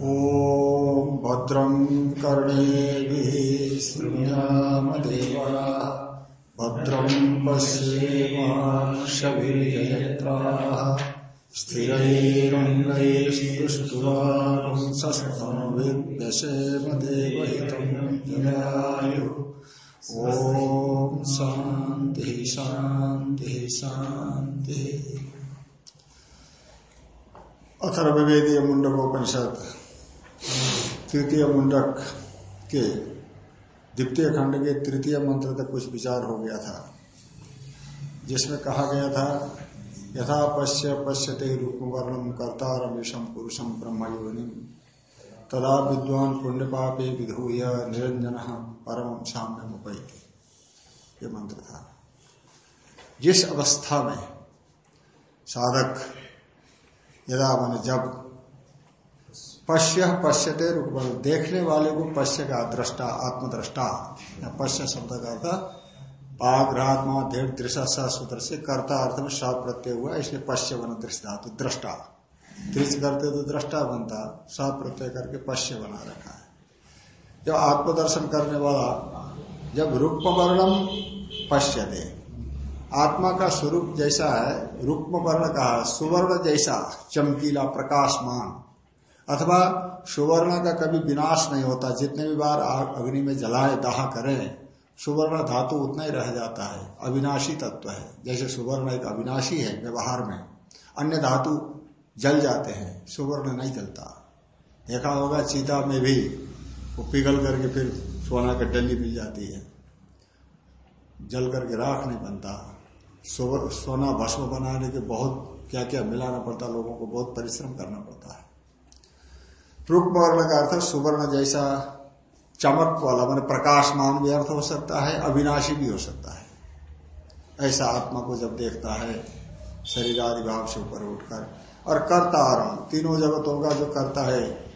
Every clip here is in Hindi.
ॐ भद्रं कर्णेभिः शृण्यामदेवया भद्रं पश्येमाक्षवीर्यत्राः स्थिरैरङ्गैस्तुष्टुवांसस्तमविद्यसेम देवहितं जयायुः ॐ शान्तिः शान्तिः शान्तिः। तृतीय मुंडक के द्वितीय खंड के तृतीय मंत्र तक कुछ विचार हो गया था। जिसमें कहा गया था, यथा पश्य पश्यते रूप वर्णम कर्ता रमेशम पुरुषम ब्रह्म योनि तदा विद्वान पुण्य पापे विधूय निरंजन परम साम्य मुपैति ये मंत्र था। जिस अवस्था में साधक यदा मान जब पश्य, पश्यते रूप। देखने वाले को पश्य का दृष्टा आत्मद्रष्टा पश्य शब्द का अर्थ, पाग्रात्मा देव दृशा सूत्र से कर्ता अर्थ में स प्रत्यय हुआ, इसलिए पश्य बना दृष्ट धातु दृष्टा। दृश्य करते तो दृष्टा बनता स प्रत्यय करके पश्य बना रखा है। जब आत्मदर्शन करने वाला, जब रूप वर्णम पश्य दे आत्मा का स्वरूप जैसा है रूप वर्ण का, सुवर्ण जैसा, चमकीला, प्रकाशमान। अथवा सुवर्ण का कभी विनाश नहीं होता, जितने भी बार आग अग्नि में जलाए, दाह करें, सुवर्ण धातु उतना ही रह जाता है, अविनाशी तत्व है। जैसे सुवर्ण एक अविनाशी है व्यवहार में, अन्य धातु जल जाते हैं, सुवर्ण नहीं जलता। देखा होगा चीता में भी, वो पिघल करके फिर सोना की डली मिल जाती है। जल करके राख नहीं बनता। सोना भस्म बनाने के बहुत क्या क्या मिलाना पड़ता, लोगों को बहुत परिश्रम करना पड़ता है। रूप वर्ण का अर्थ सुवर्ण जैसा चमक वाला, मान प्रकाशमान भी अर्थ हो सकता है, अविनाशी भी हो सकता है। ऐसा आत्मा को जब देखता है शरीर आदि भाव से ऊपर उठकर, और करता आराम तीनों जगतों का जो करता है,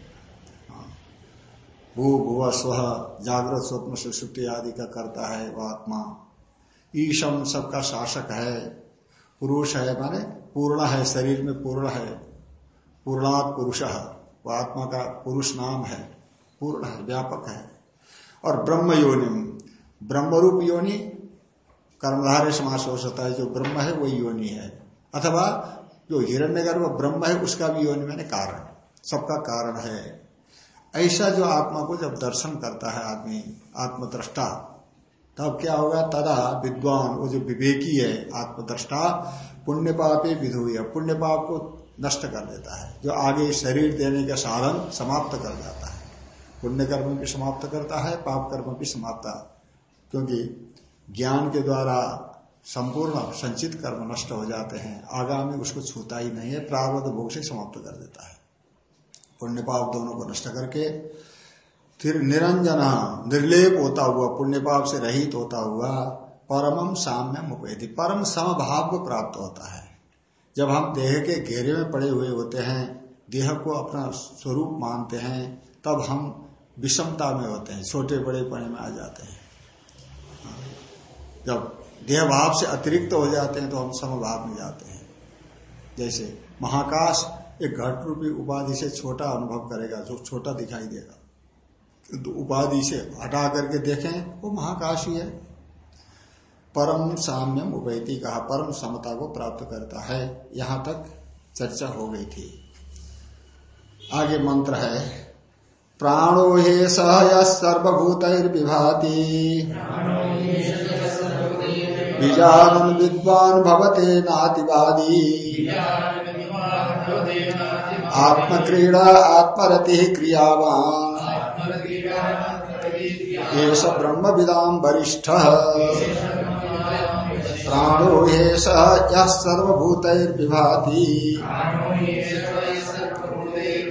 भू, भुव, स्व, जागृत, स्वप्न सुषुप्ति आदि का करता है वह आत्मा। ईशम सबका शासक है, पुरुष है, माने पूर्ण है, शरीर में पूर्ण है, पूर्णात् पुरुष। वो आत्मा का पुरुष नाम है, पूर्ण है, व्यापक है। और ब्रह्म योनि ब्रह्मरूप योनि कर्मधारे समास हो सकता है, जो ब्रह्म है, वही योनि है। अथवा जो हिरण्य गर्भ ब्रह्म है, उसका भी योनि मैंने कारण, सबका कारण है। ऐसा जो आत्मा को जब दर्शन करता है आदमी, आत्मद्रष्टा, तब क्या होगा? तदा विद्वान, वो जो विवेकी है, आत्मद्रष्टा पुण्य पापे विधु पुण्य पाप को नष्ट कर देता है। जो आगे शरीर देने का साधन समाप्त कर जाता है। पुण्य कर्म भी समाप्त करता है पाप कर्म भी समाप्त। क्योंकि ज्ञान के द्वारा संपूर्ण संचित कर्म नष्ट हो जाते हैं। आगामी उसको छूता ही नहीं है प्रारब्ध भोग से समाप्त कर देता है। पुण्य पाप दोनों को नष्ट करके फिर निरंजन, निर्लेप होता हुआ, पुण्य पाप से रहित होता हुआ परमम साम्य मुपेदी परम समभाव को प्राप्त होता है। जब हम देह के घेरे में पड़े हुए होते हैं, देह को अपना स्वरूप मानते हैं, तब हम विषमता में होते हैं, छोटे बड़े पड़े में आ जाते हैं। जब देह भाव से अतिरिक्त तो हो जाते हैं तो हम समभाव में जाते हैं। जैसे महाकाश एक घट रूपी उपाधि से छोटा अनुभव करेगा, जो छोटा दिखाई देगा। तो उपाधि से हटा करके देखें, वो महाकाश ही है। परम साम्यम उपैती कहा, परम समता को प्राप्त करता है। यहाँ तक चर्चा हो गई थी। आगे मंत्र है, प्राणो हे सह सर्वभूत विभाति। बीजानन विद्वान भवते नातिवादी। आत्मक्रीड़ा आत्मरति क्रियावान। ब्रह्म विदाम वरिष्ठ। प्राणो सह सर्वभूतर्विभाति।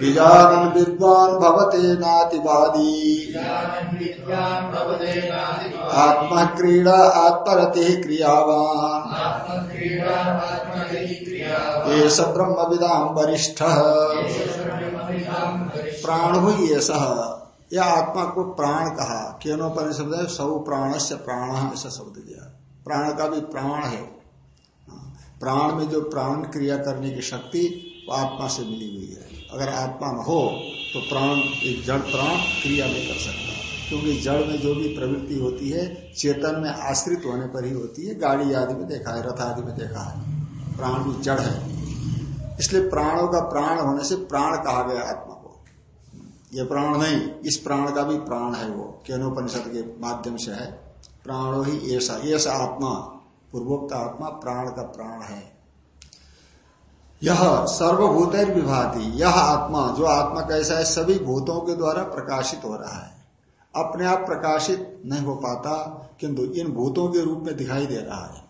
बीजानन विद्वान भवते नातिवादी। आत्मा क्रीड़ा आत्मरति क्रियावान। एस ब्रह्म विदाम वरिष्ठ। प्राण हो ये आत्मा को प्राण कहा केनोपनिषद सौ प्राण से प्राण ऐसा शब्द दिया। प्राण का भी प्राण है प्राण में जो प्राण क्रिया करने की शक्ति, वो आत्मा से मिली हुई है। अगर आत्मा न हो तो प्राण, एक जड़ प्राण क्रिया नहीं कर सकता। क्योंकि जड़ में जो भी प्रवृत्ति होती है, चेतन में आश्रित होने पर ही होती है। गाड़ी आदि में देखा है, रथ आदि में देखा है। प्राण भी जड़ है। इसलिए प्राणों का प्राण होने से प्राण कहा गया आत्मा। ये प्राण नहीं, इस प्राण का भी प्राण है वो केनोपनिषद के माध्यम से है। प्राणो ही ऐसा ऐसा आत्मा, पूर्वोक्त आत्मा प्राण का प्राण है। यह सर्वभूत विभाति, यह आत्मा, जो आत्मा कैसा है, सभी भूतों के द्वारा प्रकाशित हो रहा है। अपने आप प्रकाशित नहीं हो पाता, किंतु इन भूतों के रूप में दिखाई दे रहा है।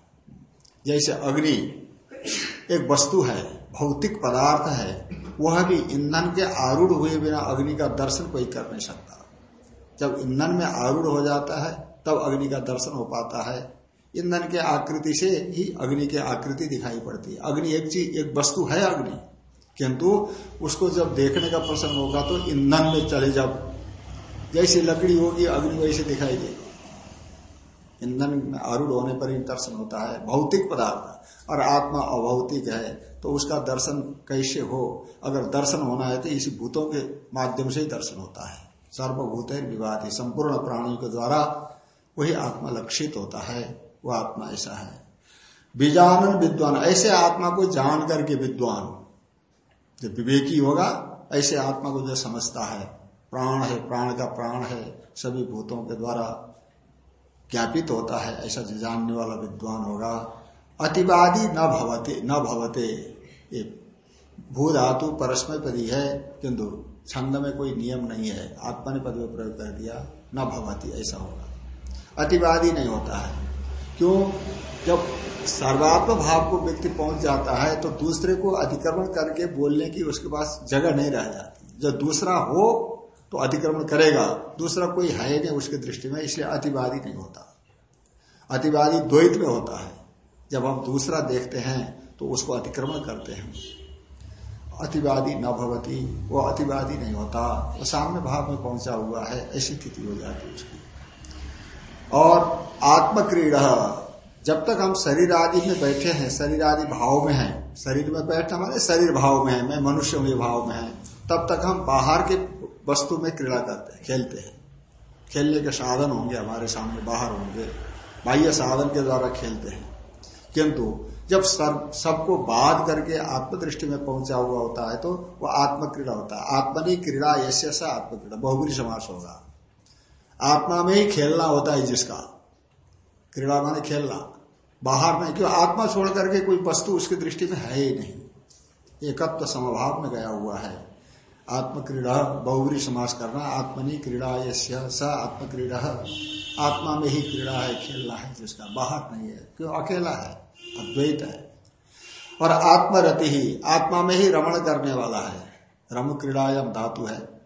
जैसे अग्नि, एक वस्तु है भौतिक पदार्थ है, वह भी ईंधन के आरूढ़ हुए बिना अग्नि का दर्शन कोई कर नहीं सकता। जब ईंधन में आरूढ़ हो जाता है, तब अग्नि का दर्शन हो पाता है। ईंधन के आकृति से ही अग्नि की आकृति दिखाई पड़ती है। अग्नि एक चीज़, एक वस्तु है अग्नि। किंतु उसको जब देखने का प्रश्न होगा तो ईंधन में चले जब, जैसी लकड़ी होगी, अग्नि वैसे दिखाई देगी। ईंधन में आरूढ़ होने पर ही दर्शन होता है, भौतिक पदार्थ। और आत्मा अभौतिक है तो उसका दर्शन कैसे हो? अगर दर्शन होना है तो इसी भूतों के माध्यम से ही दर्शन होता है। सर्वभूत विवाद ही संपूर्ण प्राणियों के द्वारा वही आत्मा लक्षित होता है वह आत्मा ऐसा है। बीजानन विद्वान, ऐसे आत्मा को जान करके विद्वान। जो विवेकी होगा, ऐसे आत्मा को जो समझता है, प्राण है, प्राण का प्राण है, सभी भूतों के द्वारा ज्ञापित होता है, ऐसा जानने वाला विद्वान होगा। अतिवादी न भवते न भवते। ये भू धातु परस्मय पदी है, किंतु छंद में कोई नियम नहीं है। आत्मा ने पद में प्रयोग कर दिया, न भवती, ऐसा होगा। अतिवादी नहीं होता है। क्यों? जब सर्वात्म भाव को व्यक्ति पहुँच जाता है तो दूसरे को अतिक्रमण करके बोलने की उसके पास जगह नहीं रह जाती। जब दूसरा हो तो अतिक्रमण करेगा। दूसरा कोई है नहीं उसकी दृष्टि में, इसलिए अतिवादी नहीं होता। अतिवादी द्वैत में होता है। जब हम दूसरा देखते हैं तो उसको अतिक्रमण करते हैं। अतिवादी न भवती, वो अतिवादी नहीं होता। वो सामने भाव में पहुँचा हुआ है, ऐसी स्थिति हो जाती है उसकी। और आत्मक्रीड़ा, जब तक हम शरीर आदि में बैठे हैं, शरीर आदि भाव में हैं, शरीर में बैठे, हमारे शरीर भाव में है, मैं मनुष्य में भाव में है, तब तक हम बाहर के वस्तु में क्रीड़ा करते हैं, खेलते हैं। खेलने के साधन होंगे, हमारे सामने बाहर होंगे। बाह्य साधन के द्वारा खेलते हैं। किंतु जब सब, सबको बाध करके आत्मदृष्टि में पहुँचा हुआ होता है तो वह आत्म क्रीड़ा होता है। आत्मनि क्रीड़ा ऐसे ऐसा आत्मक्रीड़ा बहुबरी समास होगा। आत्मा में ही खेलना होता है जिसका। क्रीड़ा माने खेलना। बाहर में क्यों? आत्मा छोड़ करके कोई वस्तु उसकी दृष्टि में है ही नहीं। एकत्व समभाव में गया हुआ है। आत्म क्रीड़ा बहुबरी समास करना, आत्मनि क्रीड़ा स आत्म क्रीड़ा आत्मा में ही क्रीड़ा है, खेलना है जिसका बाहर नहीं है, क्यों? अकेला है, अद्वैत है। और आत्मरति ही, आत्मा में ही रमण करने वाला है। रम क्रीड़ायम धातु है।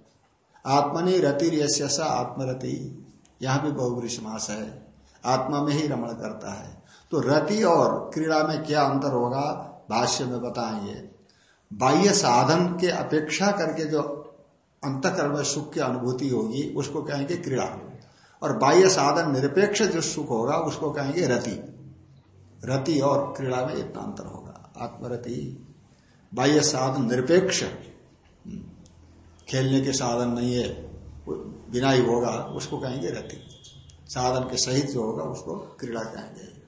आत्मनि रति स आत्मरति, यहाँ भी बहुबरी समास है। आत्मा में ही रमण करता है। तो रति और क्रीड़ा में क्या अंतर होगा? भाष्य में बताएँगे। बाह्य साधन के अपेक्षा करके जो अंतकर्म में सुख की अनुभूति होगी, उसको कहेंगे क्रीड़ा और बाह्य साधन निरपेक्ष जो सुख होगा, उसको कहेंगे रति। रति और क्रीड़ा में इतना अंतर होगा। आत्मरति। बाह्य साधन निरपेक्ष। खेलने के साधन नहीं है बिना ही होगा, उसको कहेंगे रति। साधन के सहित जो होगा, उसको क्रीड़ा कहेंगे।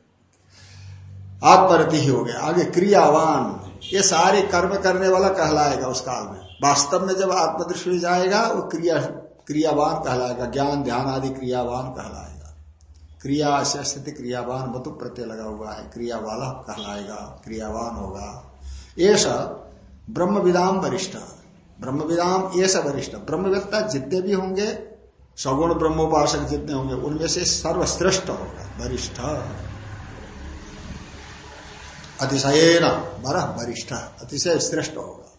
आत्मरति ही हो गया। आगे क्रियावान। ये सारे कर्म करने वाला कहलाएगा उस काल में। वास्तव में जब आत्मदृष्टि जाएगा, वो क्रिया, क्रियावान कहलाएगा, ज्ञान, ध्यान आदि क्रियावान कहलाएगा। क्रिया से स्थिति क्रियावान बतु प्रत्यय लगा हुआ है क्रिया वाला कहलाएगा, क्रियावान होगा। ऐसा ब्रह्म विदाम वरिष्ठ। ब्रह्म विदाम ऐसा वरिष्ठ। ब्रह्मवेत्ता जितने भी होंगे, सगुण ब्रह्मोपासक जितने होंगे, उनमें से सर्वश्रेष्ठ होगा, वरिष्ठ। अतिशय बर वरिष्ठ, अतिशय श्रेष्ठ होगा।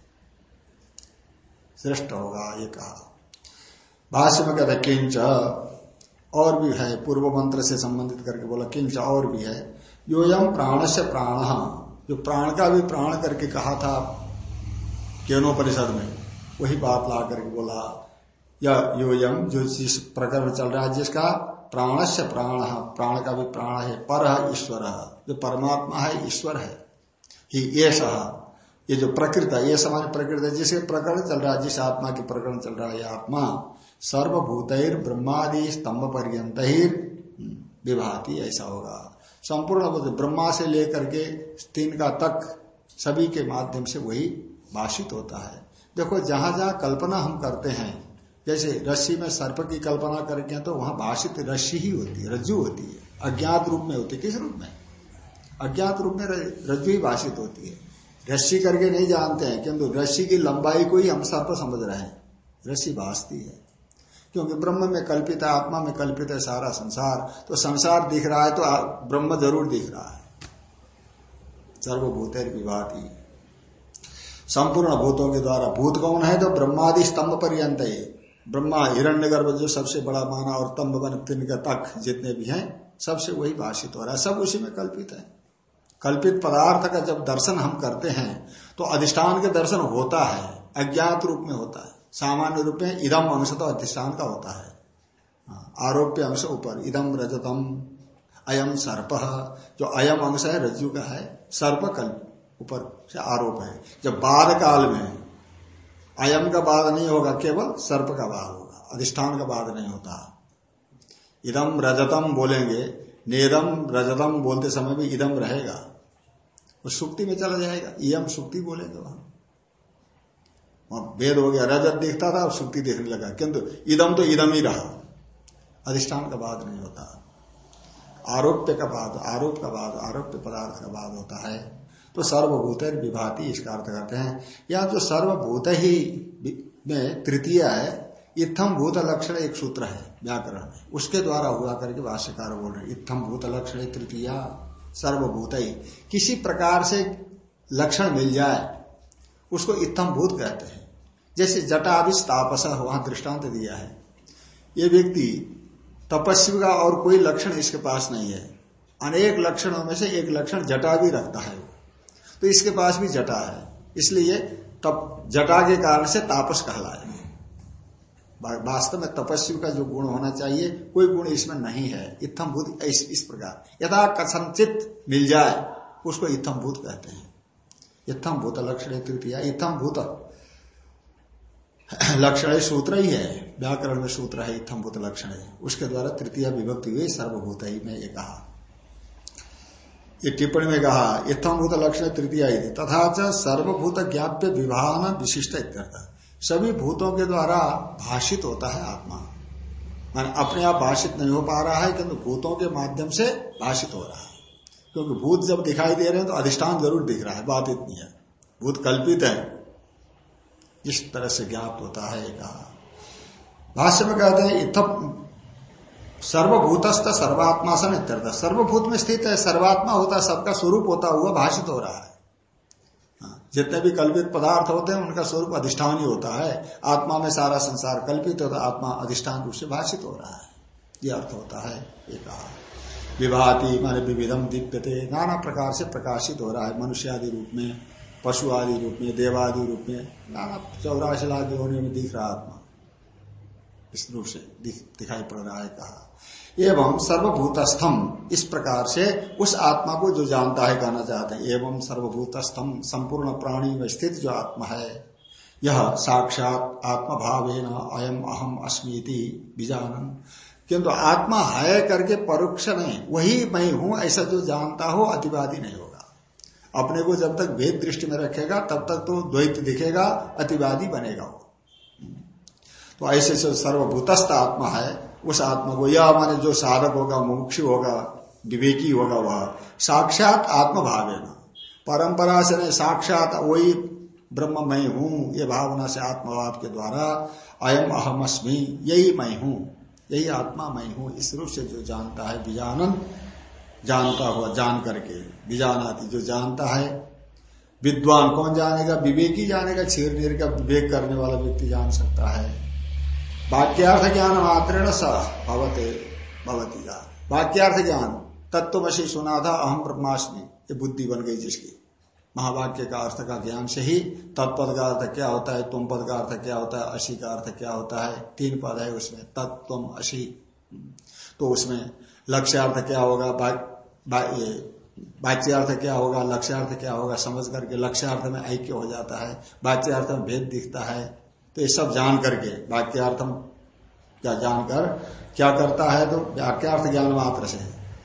श्रेष्ठ होगा ये कहा। भाष्य में कहते किंच और भी है, पूर्व मंत्र से संबंधित करके बोला किंच और भी है। योयम प्राण से प्राण, जो प्राण का भी प्राण करके कहा था केनोपरिषद में, वही बात ला करके बोला या योयम जो जिस प्रकरण चल रहा है, जिसका प्राण से प्राण प्राण का भी प्राण है, पर है, ईश्वर जो परमात्मा है, ईश्वर है। ही, ये ये जो प्रकृत है, ये समाज प्रकृत है, जिसके प्रकरण चल रहा है, जिस आत्मा की प्रकरण चल रहा है, ये आत्मा सर्वभूत ब्रह्मादि स्तंभ पर्यंत ही विभाती, ऐसा होगा। संपूर्ण ब्रह्मा से लेकर के तीन का तक सभी के माध्यम से वही भाषित होता है। देखो जहाँ जहाँ कल्पना हम करते हैं जैसे रस्सी में सर्प की कल्पना करके तो वहाँ भाषित रस्सी ही होती है, रज्जु होती है। अज्ञात रूप में होती है, किस रूप में? अज्ञात रूप में रज्जु ही भाषित होती है। रस्सी करके नहीं जानते हैं, किंतु रस्सी की लंबाई को ही हम सर्प समझ रहे हैं। रस्सी भाषती है। क्योंकि ब्रह्म में कल्पित है, आत्मा में कल्पित है सारा संसार। तो संसार दिख रहा है तो ब्रह्म ज़रूर दिख रहा है। सर्वभूत विभाती संपूर्ण भूतों के द्वारा भूत कौन है? तो ब्रह्मादि स्तंभ पर्यंत ब्रह्मा हिरण्य गर्भ जो सबसे बड़ा माना और तंभ बन तिनका तक जितने भी हैं सबसे वही भाषित हो रहा है। सब उसी में कल्पित है। कल्पित पदार्थ का जब दर्शन हम करते हैं तो अधिष्ठान के दर्शन होता है अज्ञात रूप में होता है। सामान्य रूप में इदम अंश तो अधिष्ठान का होता है। हाँ, आरोप्य अंश ऊपर इदम रजतम अयम सर्प जो अयम अंश है रज्जु का है सर्प कल ऊपर से आरोप है। जब बाद काल में अयम का बाद नहीं होगा, केवल सर्प का बाद होगा, अधिष्ठान का बाद नहीं होता। इदम रजतम बोलेंगे, नेदम रजतम बोलते समय भी इदम रहेगा वो सुक्ति में चला जाएगा इम सुक्ति बोलेंगे वहाँ भेद हो गया, रजत दिखता था, अब सुक्ति देखने लगा, किंतु इदम तो इदम ही रहा, अधिष्ठान का बाद नहीं होता। आरोप्य का बाद, आरोप का बाद, आरोप्य पदार्थ का बाद होता है। तो सर्वभूत विभाति, इसका अर्थ करते हैं। या जो सर्वभूत ही में तृतीय है इत्थम भूत लक्षण एक सूत्र है, व्याकरण उसके द्वारा हुआ करके भाष्यकार बोल रहे इत्थम भूत लक्षण तृतीय, सर्वभूत। ही किसी प्रकार से लक्षण मिल जाए, उसको इत्थम भूत कहते हैं। जैसे जटाविश तापस वहाँ दृष्टांत दिया है। ये व्यक्ति तपस्वी का और कोई लक्षण इसके पास नहीं है। अनेक लक्षणों में से एक लक्षण जटा भी रखता है तो इसके पास भी जटा है। इसलिए तप जटा के कारण से तापस कहलाए। वास्तव में तपस्वी का जो गुण होना चाहिए कोई गुण इसमें नहीं है। इत्थम भूत इस, इस प्रकार। यथा कथनचित मिल जाए उसको इत्थम भूत कहते हैं। इत्थम भूत लक्षण तृतीय। इत्थम भूत लक्षण सूत्र ही है। व्याकरण में सूत्र है इत्थम भूत लक्षण उसके द्वारा तृतीय विभक्ति हुई सर्वभूत ही में एक कहा। ये टिप्पणी में कहा इत्थम भूत लक्षण तृतीय तथा सर्वभूत ज्ञाप्य विभान विशिष्ट सभी भूतों के द्वारा भाषित होता है आत्मा। मान अपने आप भाषित नहीं हो पा रहा है, किंतु भूतों के माध्यम से भाषित हो रहा है। क्योंकि भूत जब दिखाई दे रहे हैं तो अधिष्ठान ज़रूर दिख रहा है, बात इतनी है। भूत कल्पित है। जिस तरह से ज्ञात होता है कहा। भाष्य में कहते हैं इतम सर्वभूतस्थ सर्वात्मा सन इत्यर्थ सर्वभूत में स्थित है सर्वात्मा होता है सबका स्वरूप होता हुआ भाषित हो रहा है। हाँ, जितने भी कल्पित पदार्थ होते हैं उनका स्वरूप अधिष्ठान ही होता है। आत्मा में सारा संसार कल्पित होता है आत्मा अधिष्ठान रूप से भाषित हो रहा है। यह अर्थ होता है ये कहा विभाति माने विविधम दीप्यते नाना प्रकार से प्रकाशित हो रहा है मनुष्य आदि रूप में पशु आदि रूप में देवादि रूप में नाना चौरासी होने में दिख रहा आत्मा। इस रूप से दिखाई पड़ रहा है कहा। एवं सर्वभूतस्थम, इस प्रकार से उस आत्मा को जो जानता है, कहना चाहते हैं, एवं सर्वभूतस्थम, संपूर्ण प्राणी में स्थित जो आत्मा है, यह साक्षात आत्मा भाव अयम अहम अस्मीति बीजानन। किंतु आत्मा है करके परोक्ष नहीं, वही मैं हूँ, ऐसा जो जानता हो, अतिवादी नहीं होगा। अपने को जब तक भेद दृष्टि में रखेगा, तब तक तो द्वैत दिखेगा, अतिवादी बनेगा वो। तो ऐसे से सर्वभूतस्थ आत्मा है, उस आत्मा को यह माने जो साधक होगा मुमुक्षु होगा, विवेकी होगा वह, साक्षात आत्मभाव है परंपरा से नहीं, साक्षात वही ब्रह्म मैं हूँ, ये भावना से आत्मभाव के द्वारा अयम अहम अस्मी यही मैं हूँ, यही आत्मा मैं हूँ, इस रूप से जो जानता है, बीजानंद जानता हुआ, जान करके बीजानाती जो जानता है, विद्वान कौन जानेगा, विवेकी जानेगा छीर नीर का विवेक करने वाला व्यक्ति जान सकता है। वाक्यार्थ ज्ञान मात्र स भवती वाक्यार्थ ज्ञान तत्वशी सुना था अहम ब्रह्माष्टमी ये बुद्धि बन गई जिसकी। महावाक्य का अर्थ का ज्ञान से ही तत्पद का अर्थ क्या होता है तुम पद का अर्थ क्या होता है, अशी का अर्थ क्या होता है, तीन पद है उसमें तत्व अशी। तो उसमें लक्ष्यार्थ क्या होगा बाच्यार्थ क्या होगा, लक्ष्यार्थ क्या होगा, समझ करके लक्ष्यार्थ में ऐक्य हो जाता है, बाच्यार्थ में भेद दिखता है तो ये सब जान करके, वाक्यार्थम क्या जानकर, क्या करता है तो वाक्यार्थ ज्ञान मात्र से।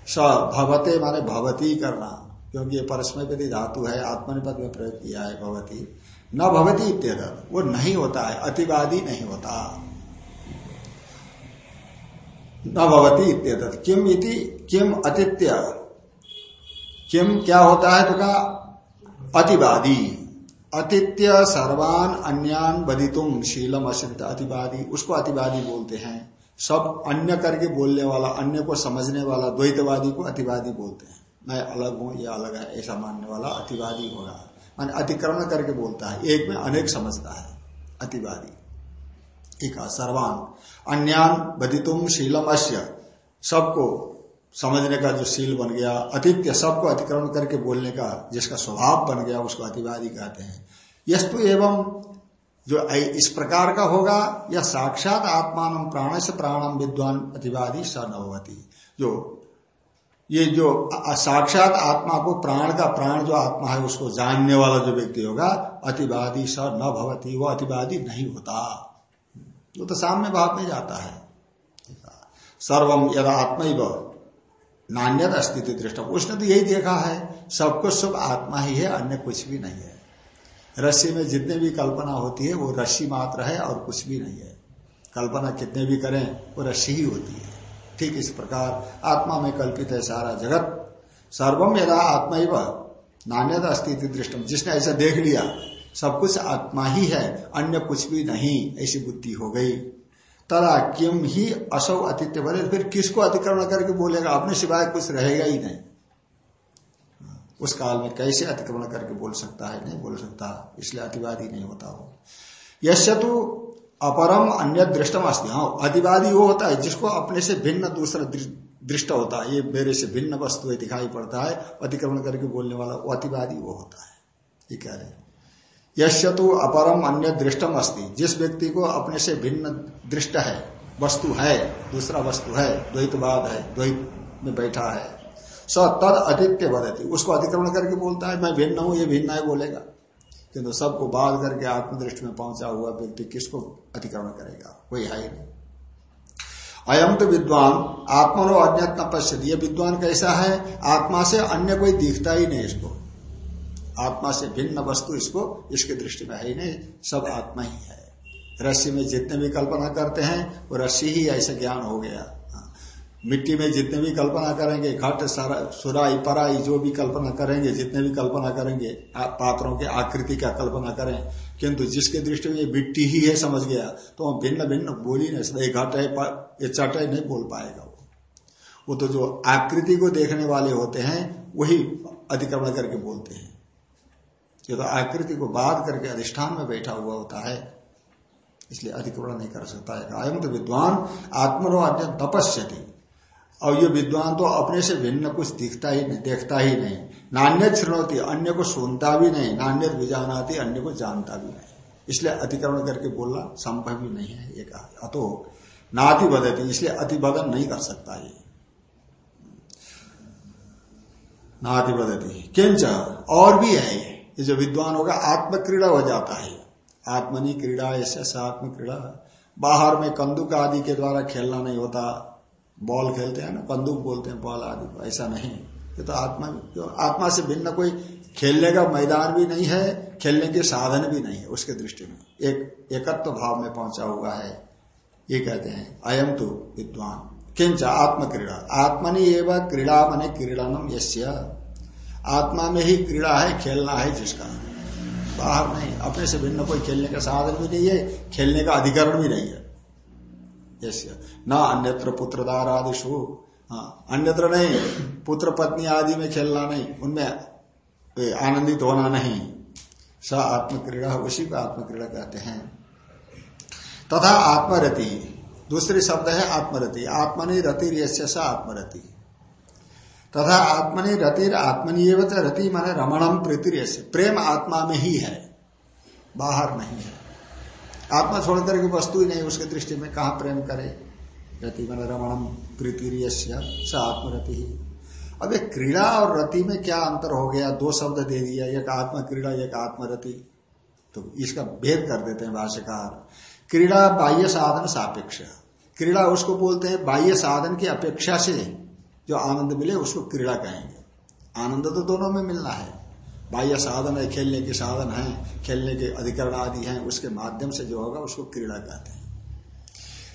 स भवते माने भवती करना, क्योंकि ये परस्मय यदि धातु है, आत्मनिपद में प्रयोग किया है भवती। न भवती इत्येद वो नहीं होता है, अतिवादी नहीं होता। न भवती इत्येत किम इति, किम अतिथ्य किम क्या होता है तो कहा, अतिवादी। अतिथ्य सर्वान अन्यान बदितुम शीलम असिद्ध अतिवादी, उसको अतिवादी बोलते हैं। सब अन्य करके बोलने वाला, अन्य को समझने वाला, द्वैतवादी को अतिवादी बोलते हैं। मैं अलग हूँ, ये अलग है, ऐसा मानने वाला अतिवादी होगा। मान अतिक्रमण करके बोलता है, एक में अनेक समझता है, अतिवादी। है, सर्वान। अन्यान बदितुम शीलम अश्य सबको समझने का जो सील बन गया अतिथ्य सबको अतिक्रमण करके बोलने का जिसका स्वभाव बन गया, उसको अतिवादी कहते हैं। यस्तु एवं जो इस प्रकार का होगा, या साक्षात आत्मान प्राण से प्राणम विद्वान अतिवादी स नवती जो, ये जो साक्षात आत्मा को प्राण का प्राण जो आत्मा है, उसको जानने वाला जो व्यक्ति होगा, अतिवादी स न भवती, वो अतिवादी नहीं होता। वो तो सामने भाव में जाता है। सर्वम यदा आत्मा नान्यत अस्तित्व दृष्ट। उसने तो यही देखा है, सब कुछ सब आत्मा ही है, अन्य कुछ भी नहीं है। रस्सी में जितने भी कल्पना होती है, वो रस्सी मात्र है और कुछ भी नहीं है। कल्पना कितने भी करें, वो रस्सी ही होती है। ठीक इस प्रकार, आत्मा में कल्पित है सारा जगत। सर्वम यदा आत्मा ही नान्यत अस्तित्व दृष्टम जिसने ऐसा देख लिया, सब कुछ आत्मा ही है, अन्य कुछ भी नहीं, ऐसी बुद्धि हो गई। तदा किम ही असौ अतिथ्य बोले फिर किसको अतिक्रमण करके बोलेगा? अपने सिवाय कुछ रहेगा ही नहीं। उस काल में कैसे अतिक्रमण करके बोल सकता है? नहीं बोल सकता। इसलिए अतिवादी नहीं होता हो यश तो अपरम अन्य दृष्टम अस्थि हाँ अतिवादी वो होता है जिसको अपने से भिन्न दूसरा दृष्ट होता है। ये मेरे से भिन्न वस्तु दिखाई पड़ता है। अतिक्रमण करके बोलने वाला वो अतिवादी वो होता है। ये कह रहे यश तो अपरम अन्य दृष्टम अस्थि जिस व्यक्ति को अपने से भिन्न दृष्ट है, वस्तु है, दूसरा वस्तु है, द्वैतवाद है, द्वैत में बैठा है, स तद अतिथ्य बदती उसको अतिक्रमण करके बोलता है, मैं भिन्न हूँ, ये भिन्न है, बोलेगा। किंतु सबको बाध करके आत्मदृष्टि में पहुँचा हुआ व्यक्ति किसको अतिक्रमण करेगा? कोई है ही नहीं। अयम तो विद्वान, आत्मनो अन्य न ये विद्वान कैसा है? आत्मा से अन्य कोई दिखता ही नहीं इसको। आत्मा से भिन्न वस्तु इसको इसके दृष्टि में है ही नहीं, सब आत्मा ही है। रस्सी में जितने भी कल्पना करते हैं, वो रस्सी ही ऐसा ज्ञान हो गया। मिट्टी में जितने भी कल्पना करेंगे, घट, सरा, सुराई, पराई, जो भी कल्पना करेंगे, जितने भी कल्पना करेंगे पात्रों के आकृति का कल्पना करें। किंतु जिसके दृष्टि में ये मिट्टी ही है समझ गया तो वो भिन्न भिन्न बोल ही नहीं सकता। घट है ये चट है, नहीं बोल पाएगा वो। वो तो जो आकृति को देखने वाले होते हैं, वही अतिक्रमण करके बोलते हैं। तो आकृति को बाध करके अधिष्ठान में बैठा हुआ होता है, इसलिए अधिक्रमण नहीं कर सकता है। अयम तो विद्वान आत्मनो अन्य तपस्यति। और ये विद्वान तो अपने से भिन्न कुछ दिखता ही नहीं, देखता ही नहीं। नान्य श्रृणती अन्य को सुनता भी नहीं नान्य विजानाती, अन्य को जानता भी नहीं। इसलिए अतिक्रमण करके बोलना संभव ही नहीं है, ये कहा। अतो नाति बदती इसलिए अतिबदन नहीं कर सकता ये। नाति बदती किंच और भी है ये। ये जो विद्वान होगा आत्म क्रीड़ा हो जाता है। आत्मनी क्रीड़ा, ऐसे आत्म क्रीड़ा बाहर में कंदुक आदि के द्वारा खेलना नहीं होता। बॉल खेलते हैं ना, कंदुक बोलते हैं, बॉल आदि ऐसा नहीं। ये तो आत्मा आत्मा से भिन्न कोई खेलने का मैदान भी नहीं है, खेलने के साधन भी नहीं है उसके दृष्टि में। एक, एकत्व भाव में पहुँचा हुआ है। ये कहते हैं अयम तो विद्वान। किंच आत्म क्रीड़ा आत्मनि एवं क्रीड़ा मने क्रीड़ानम यश्य आत्मा में ही क्रीड़ा है, खेलना है जिसका बाहर नहीं, अपने से भिन्न कोई खेलने का साधन भी नहीं है, खेलने का अधिकरण भी नहीं है। जैसे न अन्यत्र पुत्रदार आदि शु हाँ अन्यत्र नहीं, पुत्र पत्नी आदि में खेलना नहीं, उनमें आनंदित होना नहीं। स आत्मक्रीड़ा, उसी को आत्मक्रीड़ा कहते हैं। तथा आत्मरति। दूसरी शब्द है आत्मरति। आत्मा आत्मनि रति स आत्मरति। तथा आत्मनि रतिर आत्मनि रति माने रमणम प्रीतिर प्रेम आत्मा में ही है। बाहर नहीं है। आत्मा छोड़ करके वस्तु ही नहीं उसके दृष्टि में कहा प्रेम करे? रति मन रमणम प्रीतिर स आत्मरति ही। अब एक क्रीड़ा और रति में क्या अंतर हो गया? दो शब्द दे दिया, एक आत्मा क्रीड़ा, एक आत्मरति। तो इसका भेद कर देते हैं भाष्यकार। क्रीड़ा बाह्य साधन सापेक्ष। क्रीड़ा उसको बोलते हैं बाह्य साधन की अपेक्षा से। जो आनंद मिले उसको क्रीड़ा कहेंगे। आनंद तो दोनों में मिलना है। बाह्य साधन है, खेलने के साधन है, खेलने के अधिकरण आदि हैं, उसके माध्यम से जो होगा उसको क्रीड़ा कहते हैं।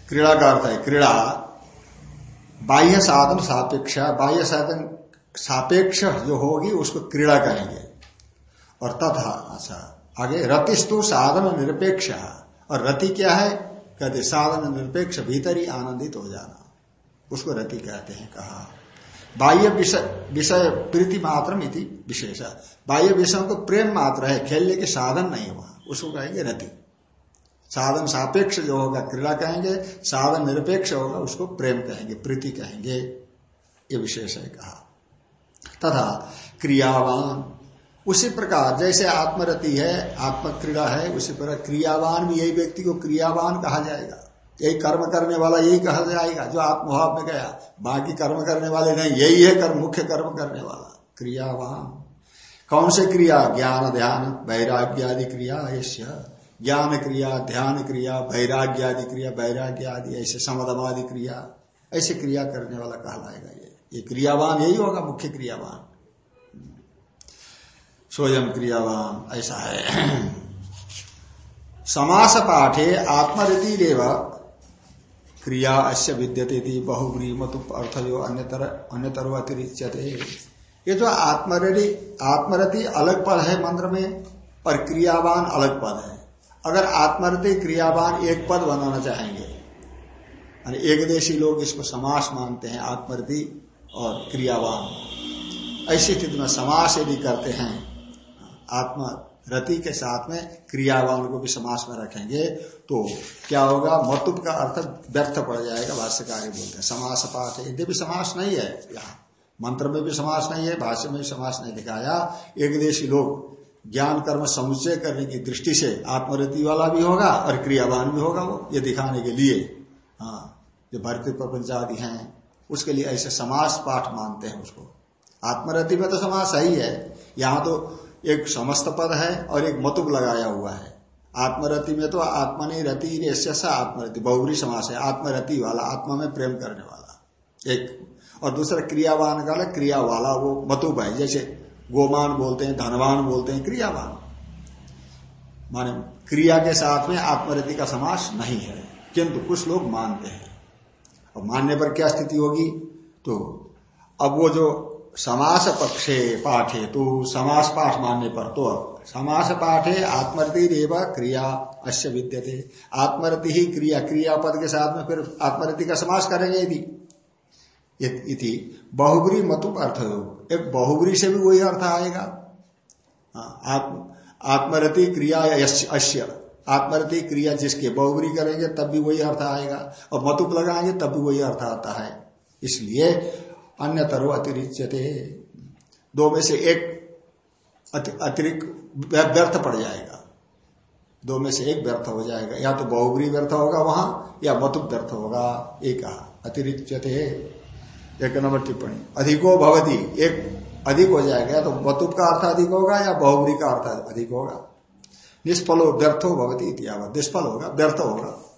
क्रीड़ा का अर्थ है, क्रीड़ा बाह्य साधन सापेक्ष बाह्य साधन सापेक्ष जो होगी उसको क्रीड़ा कहेंगे। और तथा अच्छा आगे, रतिस्तु साधन निरपेक्ष और रति क्या है? कहते साधन निरपेक्ष, भीतर ही आनंदित हो जाना। उसको रति कहते हैं, कहा। बाह्य विषय प्रीति मात्र विशेष। है बाह्य विषयों को प्रेम मात्र है, खेलने के साधन नहीं है वहाँ। उसको कहेंगे रति। साधन सापेक्ष जो होगा क्रीड़ा कहेंगे, साधन निरपेक्ष होगा, उसको प्रेम कहेंगे, प्रीति कहेंगे। ये विशेष है कहा। तथा क्रियावान। उसी प्रकार जैसे आत्मरति है आत्म क्रीड़ा है, उसी प्रकार क्रियावान भी यही व्यक्ति को क्रियावान कहा जाएगा। यही कर्म करने वाला यही कहा जाएगा, जो आत्मभाव में गया। बाकी कर्म करने वाले नहीं, यही है कर्म, मुख्य कर्म करने वाला। क्रियावान। कौन से क्रिया? ज्ञान, ध्यान, वैराग्य आदि क्रिया ऐसे ज्ञान क्रिया, ध्यान क्रिया, वैराग्य आदि क्रिया, वैराग्य आदि ऐसे समदमादि क्रिया। ऐसे क्रिया करने वाला कहलाएगा ये। ये क्रियावान यही होगा, मुख्य क्रियावान। स्वयं क्रियावान, ऐसा है। समास पाठे आत्मरीति रेव क्रिया अश्य विद्यते थी बहुब्री मतु अर्थ जो अन्यतर अन्यतर अतिरिच्यते ये जो आत्मरति आत्मरति अलग पद है मंत्र में और क्रियावान अलग पद है। अगर आत्मरति क्रियावान एक पद बनाना चाहेंगे एक देशी लोग इसको समास मानते हैं, आत्मरति और क्रियावान। ऐसी स्थिति में समास यदि करते हैं, आत्मा रति के साथ में क्रियावान को भी समास में रखेंगे तो क्या होगा? मतुप का अर्थ व्यर्थ पड़ जाएगा, भाष्यकारी बोलते हैं। समास पाठ यदि भी समास नहीं है यहाँ। मंत्र में भी समास नहीं है, भाष्य में भी समास नहीं दिखाया। एक देशी लोग ज्ञान कर्म समुचय करने की दृष्टि से आत्मरति वाला भी होगा और क्रियावान भी होगा वो, ये दिखाने के लिए। हाँ जो भारतीय प्रपंच आदि हैं, उसके लिए ऐसे समास पाठ मानते हैं उसको। आत्मरति में तो समास ही है। यहाँ तो एक समस्त पद है और एक मतुक लगाया हुआ है। आत्मरति में तो आत्मा नहीं रति आत्मरति बहुरी समास है, आत्मरति वाला, आत्मा में प्रेम करने वाला। एक। और दूसरा क्रियावान का क्रिया वाला वो मतुब है, जैसे गोमान बोलते हैं, धनवान बोलते हैं, क्रियावान। माने क्रिया के साथ में आत्मरति का समास नहीं है, किंतु कुछ लोग मानते हैं। और मानने पर क्या स्थिति होगी? तो अब वो जो समास पक्षे पाठे तो समास पाठ मानने पर तो समास पाठे आत्मरति रेव क्रिया अश्य विद्यते। आत्मरति ही क्रिया क्रिया पद के साथ में फिर आत्मरति का समास करेंगे यदि। इति। बहुबरी मतुप अर्थ एक बहुबरी से भी वही अर्थ आएगा। हाँ, आत्म आत्मरति क्रिया अश्य। आत्मरति क्रिया जिसके बहुबरी करेंगे तब भी वही अर्थ आएगा। और मतुप लगाएँगे तब भी वही अर्थ आता है। इसलिए अन्य तरु अतिरिक्त दो में से एक अतिरिक्त व्यर्थ पड़ जाएगा। दो में से एक व्यर्थ हो जाएगा। या तो बहुबरी व्यर्थ होगा वहाँ, या मतुप व्यर्थ होगा। एक अतिरिक्त एक नंबर टिप्पणी। अधिको भवती। एक अधिक हो जाएगा, या तो मतुप का अर्थ अधिक होगा, या बहुबरी का अर्थ अधिक होगा। निष्फलो व्यर्थो भवती इतिहावत निष्फल होगा, व्यर्थ होगा।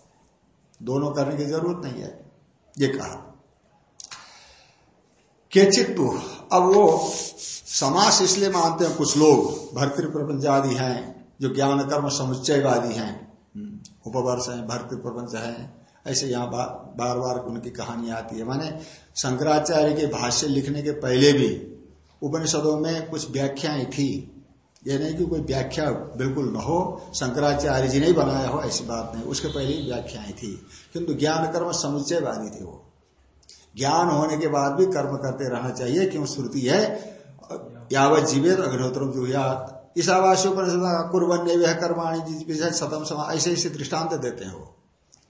दोनों करने की ज़रूरत नहीं है। ये कहा। के चित्तु अब वो समास इसलिए मानते हैं कुछ लोग भर्तृ प्रपंच आदि हैं जो ज्ञान कर्म समुच्चयवादी हैं। हम्म, उपवर्ष हैं भर्तृ प्रपंच है। ऐसे यहाँ बा, बार बार उनकी कहानी आती है। माने शंकराचार्य के भाष्य लिखने के पहले भी उपनिषदों में कुछ व्याख्याएँ थी। ये नहीं कि कोई व्याख्या बिल्कुल न हो शंकराचार्य जी नहीं बनाया हो ऐसी बात नहीं। उसके पहले ही व्याख्याएँ थी। किंतु ज्ञान कर्म समुच्चयवादी थे वो। ज्ञान होने के बाद भी कर्म करते रहना चाहिए, क्यों? श्रुति है, यावत जीवित अग्निहोत्र जुहियात ईशावासी कुरबन्य वह कर्माणी सतम समा। ऐसे ऐसे दृष्टांत देते हैं वो।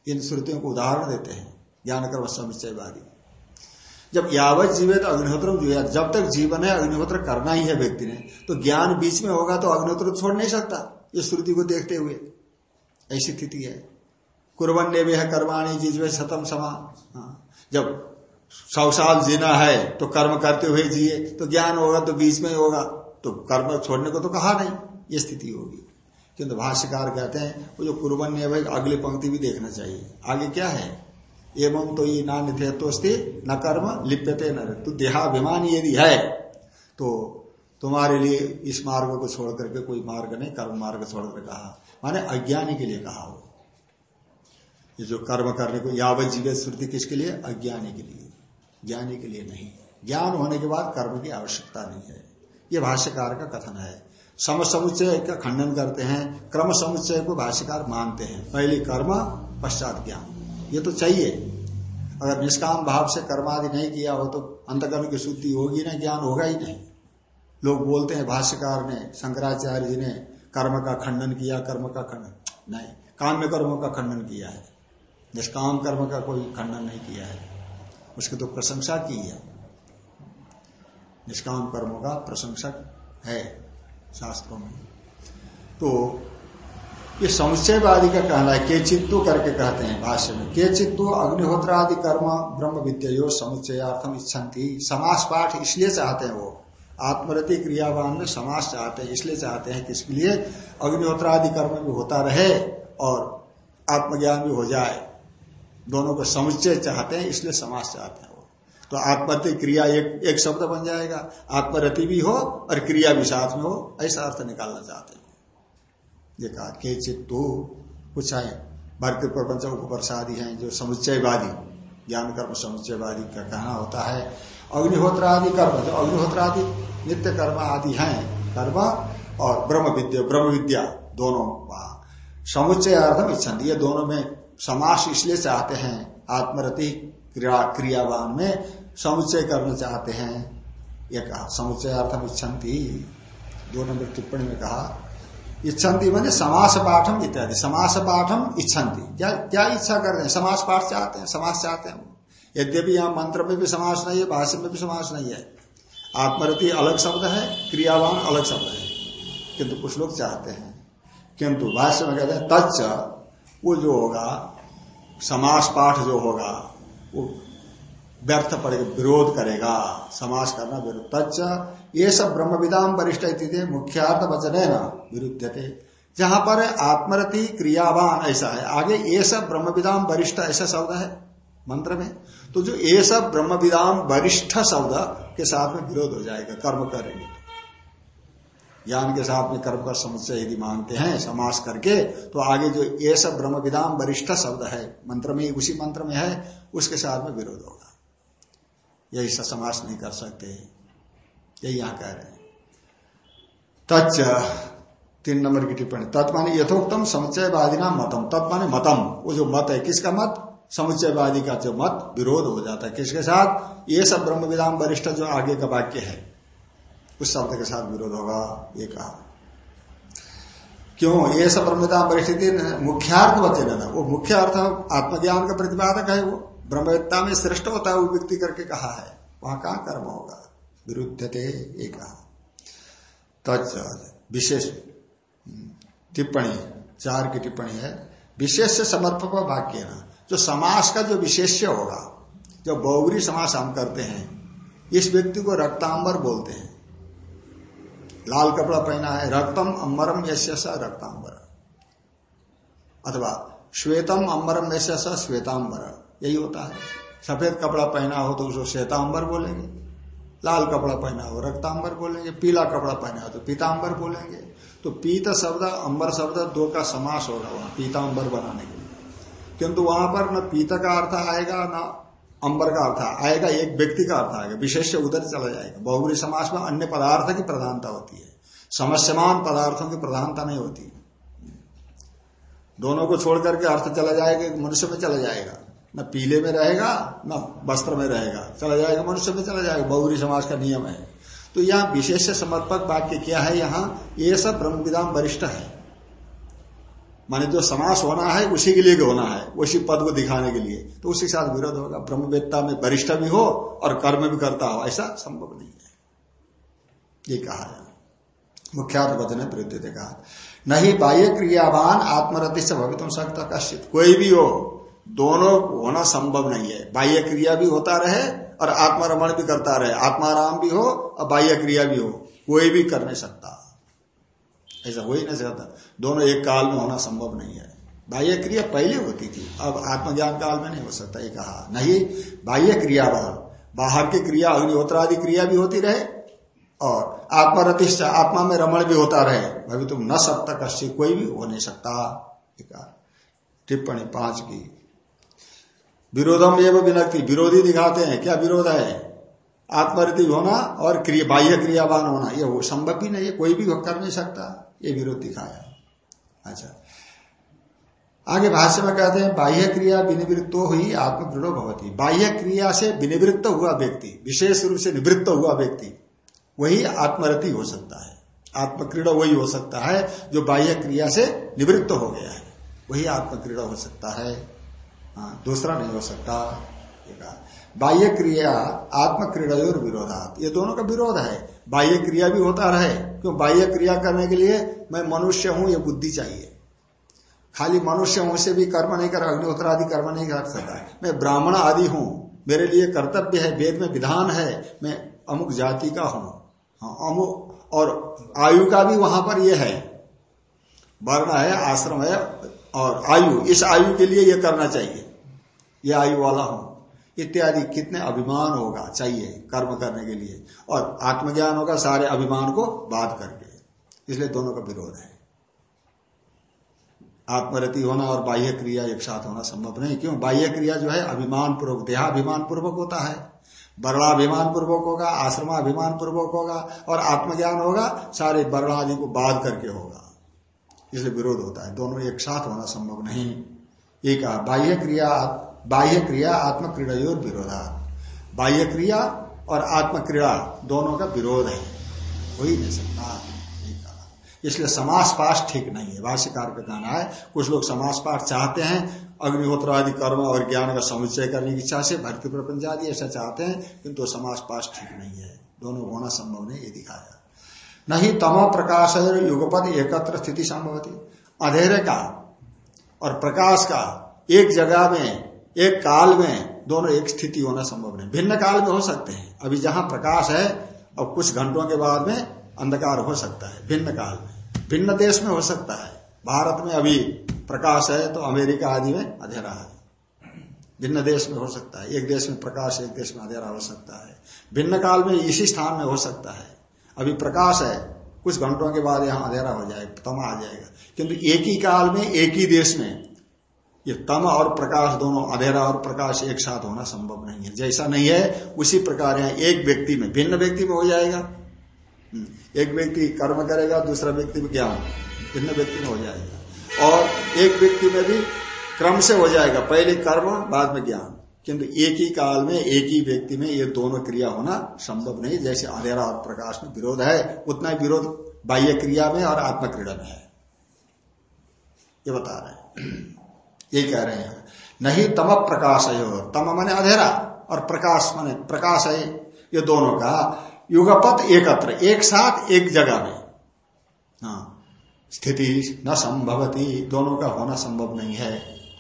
इन श्रुतियों को उदाहरण देते हैं। ज्ञान कर्म समुच्चयवादी जब यावत जीवित अग्निहोत्र जब तक जीवन है, अग्निहोत्र करना ही है व्यक्ति ने। तो ज्ञान बीच में होगा तो अग्निहोत्र छोड़ नहीं सकता, ये श्रुति को देखते हुए। ऐसी स्थिति है। कुरबन्य वह कर्माणी जिजवे सतम समा। हाँ। जब सौ साल जीना है तो कर्म करते हुए जिए तो ज्ञान होगा तो बीच में होगा तो कर्म छोड़ने को तो कहा नहीं, ये स्थिति होगी। किंतु भाष्यकार कहते हैं, वो जो कुर्बन है भाई, अगली पंक्ति भी देखना चाहिए। आगे क्या है? एवं तो ये नान्य तो न कर्म लिप्यते न तो देहाभिमान यदि है तो तुम्हारे लिए इस मार्ग को छोड़ करके कोई मार्ग नहीं, कर्म मार्ग छोड़ कर कहा। माने अज्ञानी के लिए कहा वो। ये जो कर्म करने को, यावत जीवित श्रुति किसके लिए? अज्ञानी के लिए। ज्ञानी के लिए नहीं। ज्ञान होने के बाद कर्म की आवश्यकता नहीं है। ये भाष्यकार का कथन है। सम समुच्चय का खंडन करते हैं। क्रम समुच्चय को भाष्यकार मानते हैं। पहले कर्म, पश्चात ज्ञान। ये तो चाहिए। अगर निष्काम भाव से कर्मादि नहीं किया हो तो अंतकर्म की शुद्धि होगी ना, ज्ञान होगा ही नहीं। लोग बोलते हैं भाष्यकार ने, शंकराचार्य जी ने, कर्म का खंडन किया, कर्म का खंडन। नहीं। काम्य कर्मों का खंडन किया है। निष्काम कर्म का कोई खंडन नहीं किया है। उसकी तो प्रशंसा की है। निष्काम कर्मों का प्रशंसक है शास्त्रों में। तो ये समुच्चयवादी का कहना है, के चित्तु करके कहते हैं भाष्य में, के चित्तु अग्निहोत्र आदि कर्म ब्रह्म विद्यो समुच्चयार्थम इच्छन्ति समास पाठ इसलिए चाहते हैं वो, आत्मरति क्रियावान में समास चाहते हैं, इसलिए चाहते हैं किसके लिए अग्निहोत्र आदि कर्म भी होता रहे और आत्मज्ञान भी हो जाए। दोनों को समुच्चय चाहते हैं, इसलिए समास चाहते हैं वो। तो आत्मति क्रिया एक एक शब्द बन जाएगा। आत्मरति भी हो और क्रिया भी साथ में हो, ऐसा अर्थ निकालना चाहते हैं। ये कहा के चित्तु कुछ है, भक्ति प्रपंच उपप्रसादी है जो समुच्चयवादी, ज्ञान कर्म समुच्चयवादी का कहना होता है? अग्निहोत्र आदि कर्म, जो अग्निहोत्र आदि नित्य कर्म आदि हैं, कर्म और ब्रह्म विद्या ब्रह्म विद्या दोनों समुच्चय अर्थम इच्छा ये दोनों में समास इसलिए चाहते हैं, आत्मरति क्रिया, क्रियावान में समुच्चय करना चाहते हैं। ये कहा समुच्चय अर्थम इच्छन्ति। दो नंबर टिप्पणी में कहा, इच्छन्ति मैंने समास पाठम इत्यादि। समास पाठम इच्छन्ति। क्या क्या इच्छा कर रहे हैं? समास पाठ चाहते हैं, समास चाहते हैं। यद्यपि यहाँ मंत्र में भी समास नहीं है, भाष्य में भी समास नहीं है। आत्मरति अलग शब्द है, क्रियावान अलग शब्द है। किंतु कुछ लोग चाहते हैं। किंतु भाष्य में कहते हैं, तच्च वो जो होगा समास पाठ जो होगा, वो व्यर्थ पड़ेगा विरोध करेगा। समास करना विरोध तच्च ये सब ब्रह्म विदाम वरिष्ठ मुख्यार्थ वचन है ना विरुद्ध जहाँ पर आत्मरति क्रियावान ऐसा है। आगे ये सब ब्रह्म विदाम वरिष्ठ ऐसा शब्द है मंत्र में। तो जो ये सब ब्रह्म विदाम वरिष्ठ शब्द के साथ में विरोध हो जाएगा, कर्म करेंगे ज्ञान के साथ में कर्म का समस्या यदि मानते हैं, समास करके तो आगे जो ये सब ब्रह्म विदाम वरिष्ठ शब्द है, मंत्र में उसी मंत्र में है, उसके साथ में विरोध होगा। यही सब समास नहीं कर सकते। यही यहाँ कह रहे हैं। तच्च, तीन नंबर की टिप्पणी। तत्माने यथोक्तम समुच्चयवादी नाम मतम तत्माने मतम। वो जो मत है, किसका मत? समुच्चयवादी का जो मत, विरोध हो जाता है। किसके साथ? ये सब ब्रह्म विधान वरिष्ठ जो आगे का वाक्य है। उस शब्द के साथ विरोध होगा, ये कहा। क्यों? ये सब ब्रह्म परिस्थिति मुख्यार्थ बचे ना वो मुख्य अर्थ आत्मज्ञान का प्रतिपादक है वो। ब्रह्मविद्ता में श्रेष्ठ होता है वो व्यक्ति करके कहा है। वहाँ कहा कर्म होगा? विरुद्ध थे एक विशेष टिप्पणी, चार की टिप्पणी है। विशेष समर्पक वाक्य ना। जो समास का जो विशेष्य होगा, जो बहुगरी समास हम करते हैं, इस व्यक्ति को रक्तांबर बोलते हैं। लाल कपड़ा पहना है, रक्तम अम्बरम यश रक्तांबर। अथवा श्वेतम अम्बरम यश श्वेतांबर। यही होता है। सफ़ेद कपड़ा पहना हो तो उसको श्वेतांबर बोलेंगे। लाल कपड़ा पहना हो रक्तांबर बोलेंगे। पीला कपड़ा पहना हो तो पीतांबर बोलेंगे। तो पीत शब्द, अंबर शब्द दो का समास होगा वहाँ, पीतांबर बनाने के लिए। किंतु वहाँ पर न पीत का अर्थ आएगा, न अंबर का अर्थ आएगा, एक व्यक्ति का अर्थ आएगा, विशेष से उधर चला जाएगा। बहुबरी समास में अन्य पदार्थ की प्रधानता होती है। समस्यमान पदार्थों की प्रधानता नहीं होती। दोनों को छोड़ करके अर्थ चला जाएगा, मनुष्य में चला जाएगा। न पीले में रहेगा, न वस्त्र में रहेगा। चला जाएगा, मनुष्य में चला जाएगा। बहुरी समाज का नियम है। तो यहाँ विशेष समर्पक वाक्य क्या है यहाँ? ये सब ब्रह्म विधान वरिष्ठ है। माने जो समास होना है, उसी के लिए होना है उसी पद को दिखाने के लिए। तो उसी के साथ विरोध होगा, ब्रह्मवेत्ता में वरिष्ठ भी हो और कर्म भी करता हो, ऐसा संभव नहीं है। ये कहा है। मुख्यार्थ वचन है विरुद्ध कहा, नहीं, बाह्य क्रियावान आत्मरति से भवित सकता कश्चित। कोई भी हो, दोनों होना संभव नहीं है। बाह्य क्रिया भी होता रहे और आत्मा रमण भी करता रहे। आत्माराम भी हो और बाह्य क्रिया भी हो, कोई भी कर नहीं सकता। ऐसा हो ही नहीं सकता। दोनों एक काल में होना संभव नहीं है। बाह्य क्रिया पहले होती थी, अब आत्मज्ञान काल में नहीं हो सकता, ये कहा। नहीं बाह्य क्रिया बाहर की क्रिया अग्निहोत्र आदि क्रिया भी होती रहे और आत्मरतिष्ठ, आत्मा में रमण भी होता रहे। अभी तुम न सकता कश्य कोई भी हो नहीं सकता। टिप्पणी पाँच की। विरोधम एवं विनक्ति, विरोधी दिखाते हैं। क्या विरोध है? आत्मरति होना और क्रिया बाह्य क्रियावान होना यह संभव ही नहीं है, कोई भी कर नहीं सकता। ये विरोध दिखाया। अच्छा। आगे भाष्य में कहते हैं बाह्य क्रिया विनिवृत्तो हुई आत्मदृढ़ भवती। बाह्य क्रिया से विनिवृत्त हुआ व्यक्ति विशेष रूप से निवृत्त हुआ व्यक्ति वही आत्मरति हो सकता है। आत्मक्रीड़ा वही हो सकता है जो बाह्य क्रिया से निवृत्त हो गया है। वही आत्मक्रीड़ा हो सकता है। हाँ, दूसरा नहीं हो सकता। बाह्य क्रिया आत्मक्रीड़ा और विरोधात। ये दोनों का विरोध है। बाह्य क्रिया भी होता रहे क्यों? बाह्य क्रिया करने के लिए मैं मनुष्य हूँ ये बुद्धि चाहिए। खाली मनुष्य हूँ से भी कर्म नहीं कर अग्निहोत्र आदि कर्म नहीं कर सकता। मैं ब्राह्मण आदि हूँ मेरे लिए कर्तव्य है वेद में विधान है मैं अमुक जाति का हूँ। हाँ, अमुक और आयु का भी वहाँ पर यह है। वर्ण है आश्रम है और आयु इस आयु के लिए यह करना चाहिए। यह आयु वाला हूँ। इत्यादि कितने अभिमान होगा चाहिए कर्म करने के लिए। और आत्मज्ञान होगा, सारे अभिमान को बाध करके। इसलिए दोनों का विरोध है। आत्मरति होना और बाह्य क्रिया एक साथ होना संभव नहीं। क्यों? बाह्य क्रिया जो है अभिमान पूर्वक देहाभिमान पूर्वक होता है। वर्णाभिमान पूर्वक होगा आश्रमाभिमान पूर्वक होगा, और आत्मज्ञान होगा, सारे वर्ण आदि को बाध करके होगा। इसलिए विरोध होता है। दोनों एक साथ होना संभव नहीं। एक बाह्य क्रिया बाह्य क्रिया आत्म क्रीड़ा विरोधा। बाह्य क्रिया और आत्म क्रीड़ा दोनों का विरोध है। हो ही नहीं सकता। इसलिए समास पाठ ठीक नहीं है। भाष्यकार का कहना है, कुछ लोग समास पाठ चाहते हैं अग्निहोत्र आदि कर्म और ज्ञान का समुच्चय करने की इच्छा से भक्ति प्रपंच आदि ऐसा चाहते हैं, किंतु तो समास पाठ ठीक नहीं है। दोनों होना संभव नहीं, ये दिखाया। नहीं तम प्रकाश युगपद एकत्र स्थिति संभव थी अंधेरे का और प्रकाश का एक जगह में एक काल में दोनों एक स्थिति होना संभव नहीं। भिन्न काल में हो सकते हैं। अभी जहाँ प्रकाश है और कुछ घंटों के बाद में अंधकार हो सकता है, भिन्न काल में। भिन्न देश में हो सकता है। भारत में अभी प्रकाश है तो अमेरिका आदि में अंधेरा है। भिन्न देश में हो सकता है। एक देश में प्रकाश, एक देश में अंधेरा हो सकता है। भिन्न काल में इसी स्थान में हो सकता है। अभी प्रकाश है, कुछ घंटों के बाद यहाँ अंधेरा हो जाएगा तमा आ जाएगा। किंतु एक ही काल में, एक ही देश में ये तम और प्रकाश दोनों अधेरा और प्रकाश एक साथ होना संभव नहीं है। जैसा नहीं है उसी प्रकार यहाँ एक व्यक्ति में भिन्न व्यक्ति में हो जाएगा। हम्म, एक व्यक्ति कर्म करेगा दूसरा व्यक्ति में ज्ञान। भिन्न व्यक्ति में हो जाएगा। और एक व्यक्ति में भी क्रम से हो जाएगा। पहले कर्म बाद में ज्ञान। किंतु एक ही काल में एक ही व्यक्ति में ये दोनों क्रिया होना संभव नहीं। जैसे अधेरा और प्रकाश में विरोध है उतना ही विरोध बाह्य क्रिया में और आत्म क्रीड़ा में है। ये बता रहे हैं। यही कह रहे हैं। नहीं तम प्रकाश है तम माने अधेरा और प्रकाश माने प्रकाश है, ये दोनों का युगपत एकत्र, एक साथ एक जगह में। हाँ स्थिति न संभवती, दोनों का होना संभव नहीं है।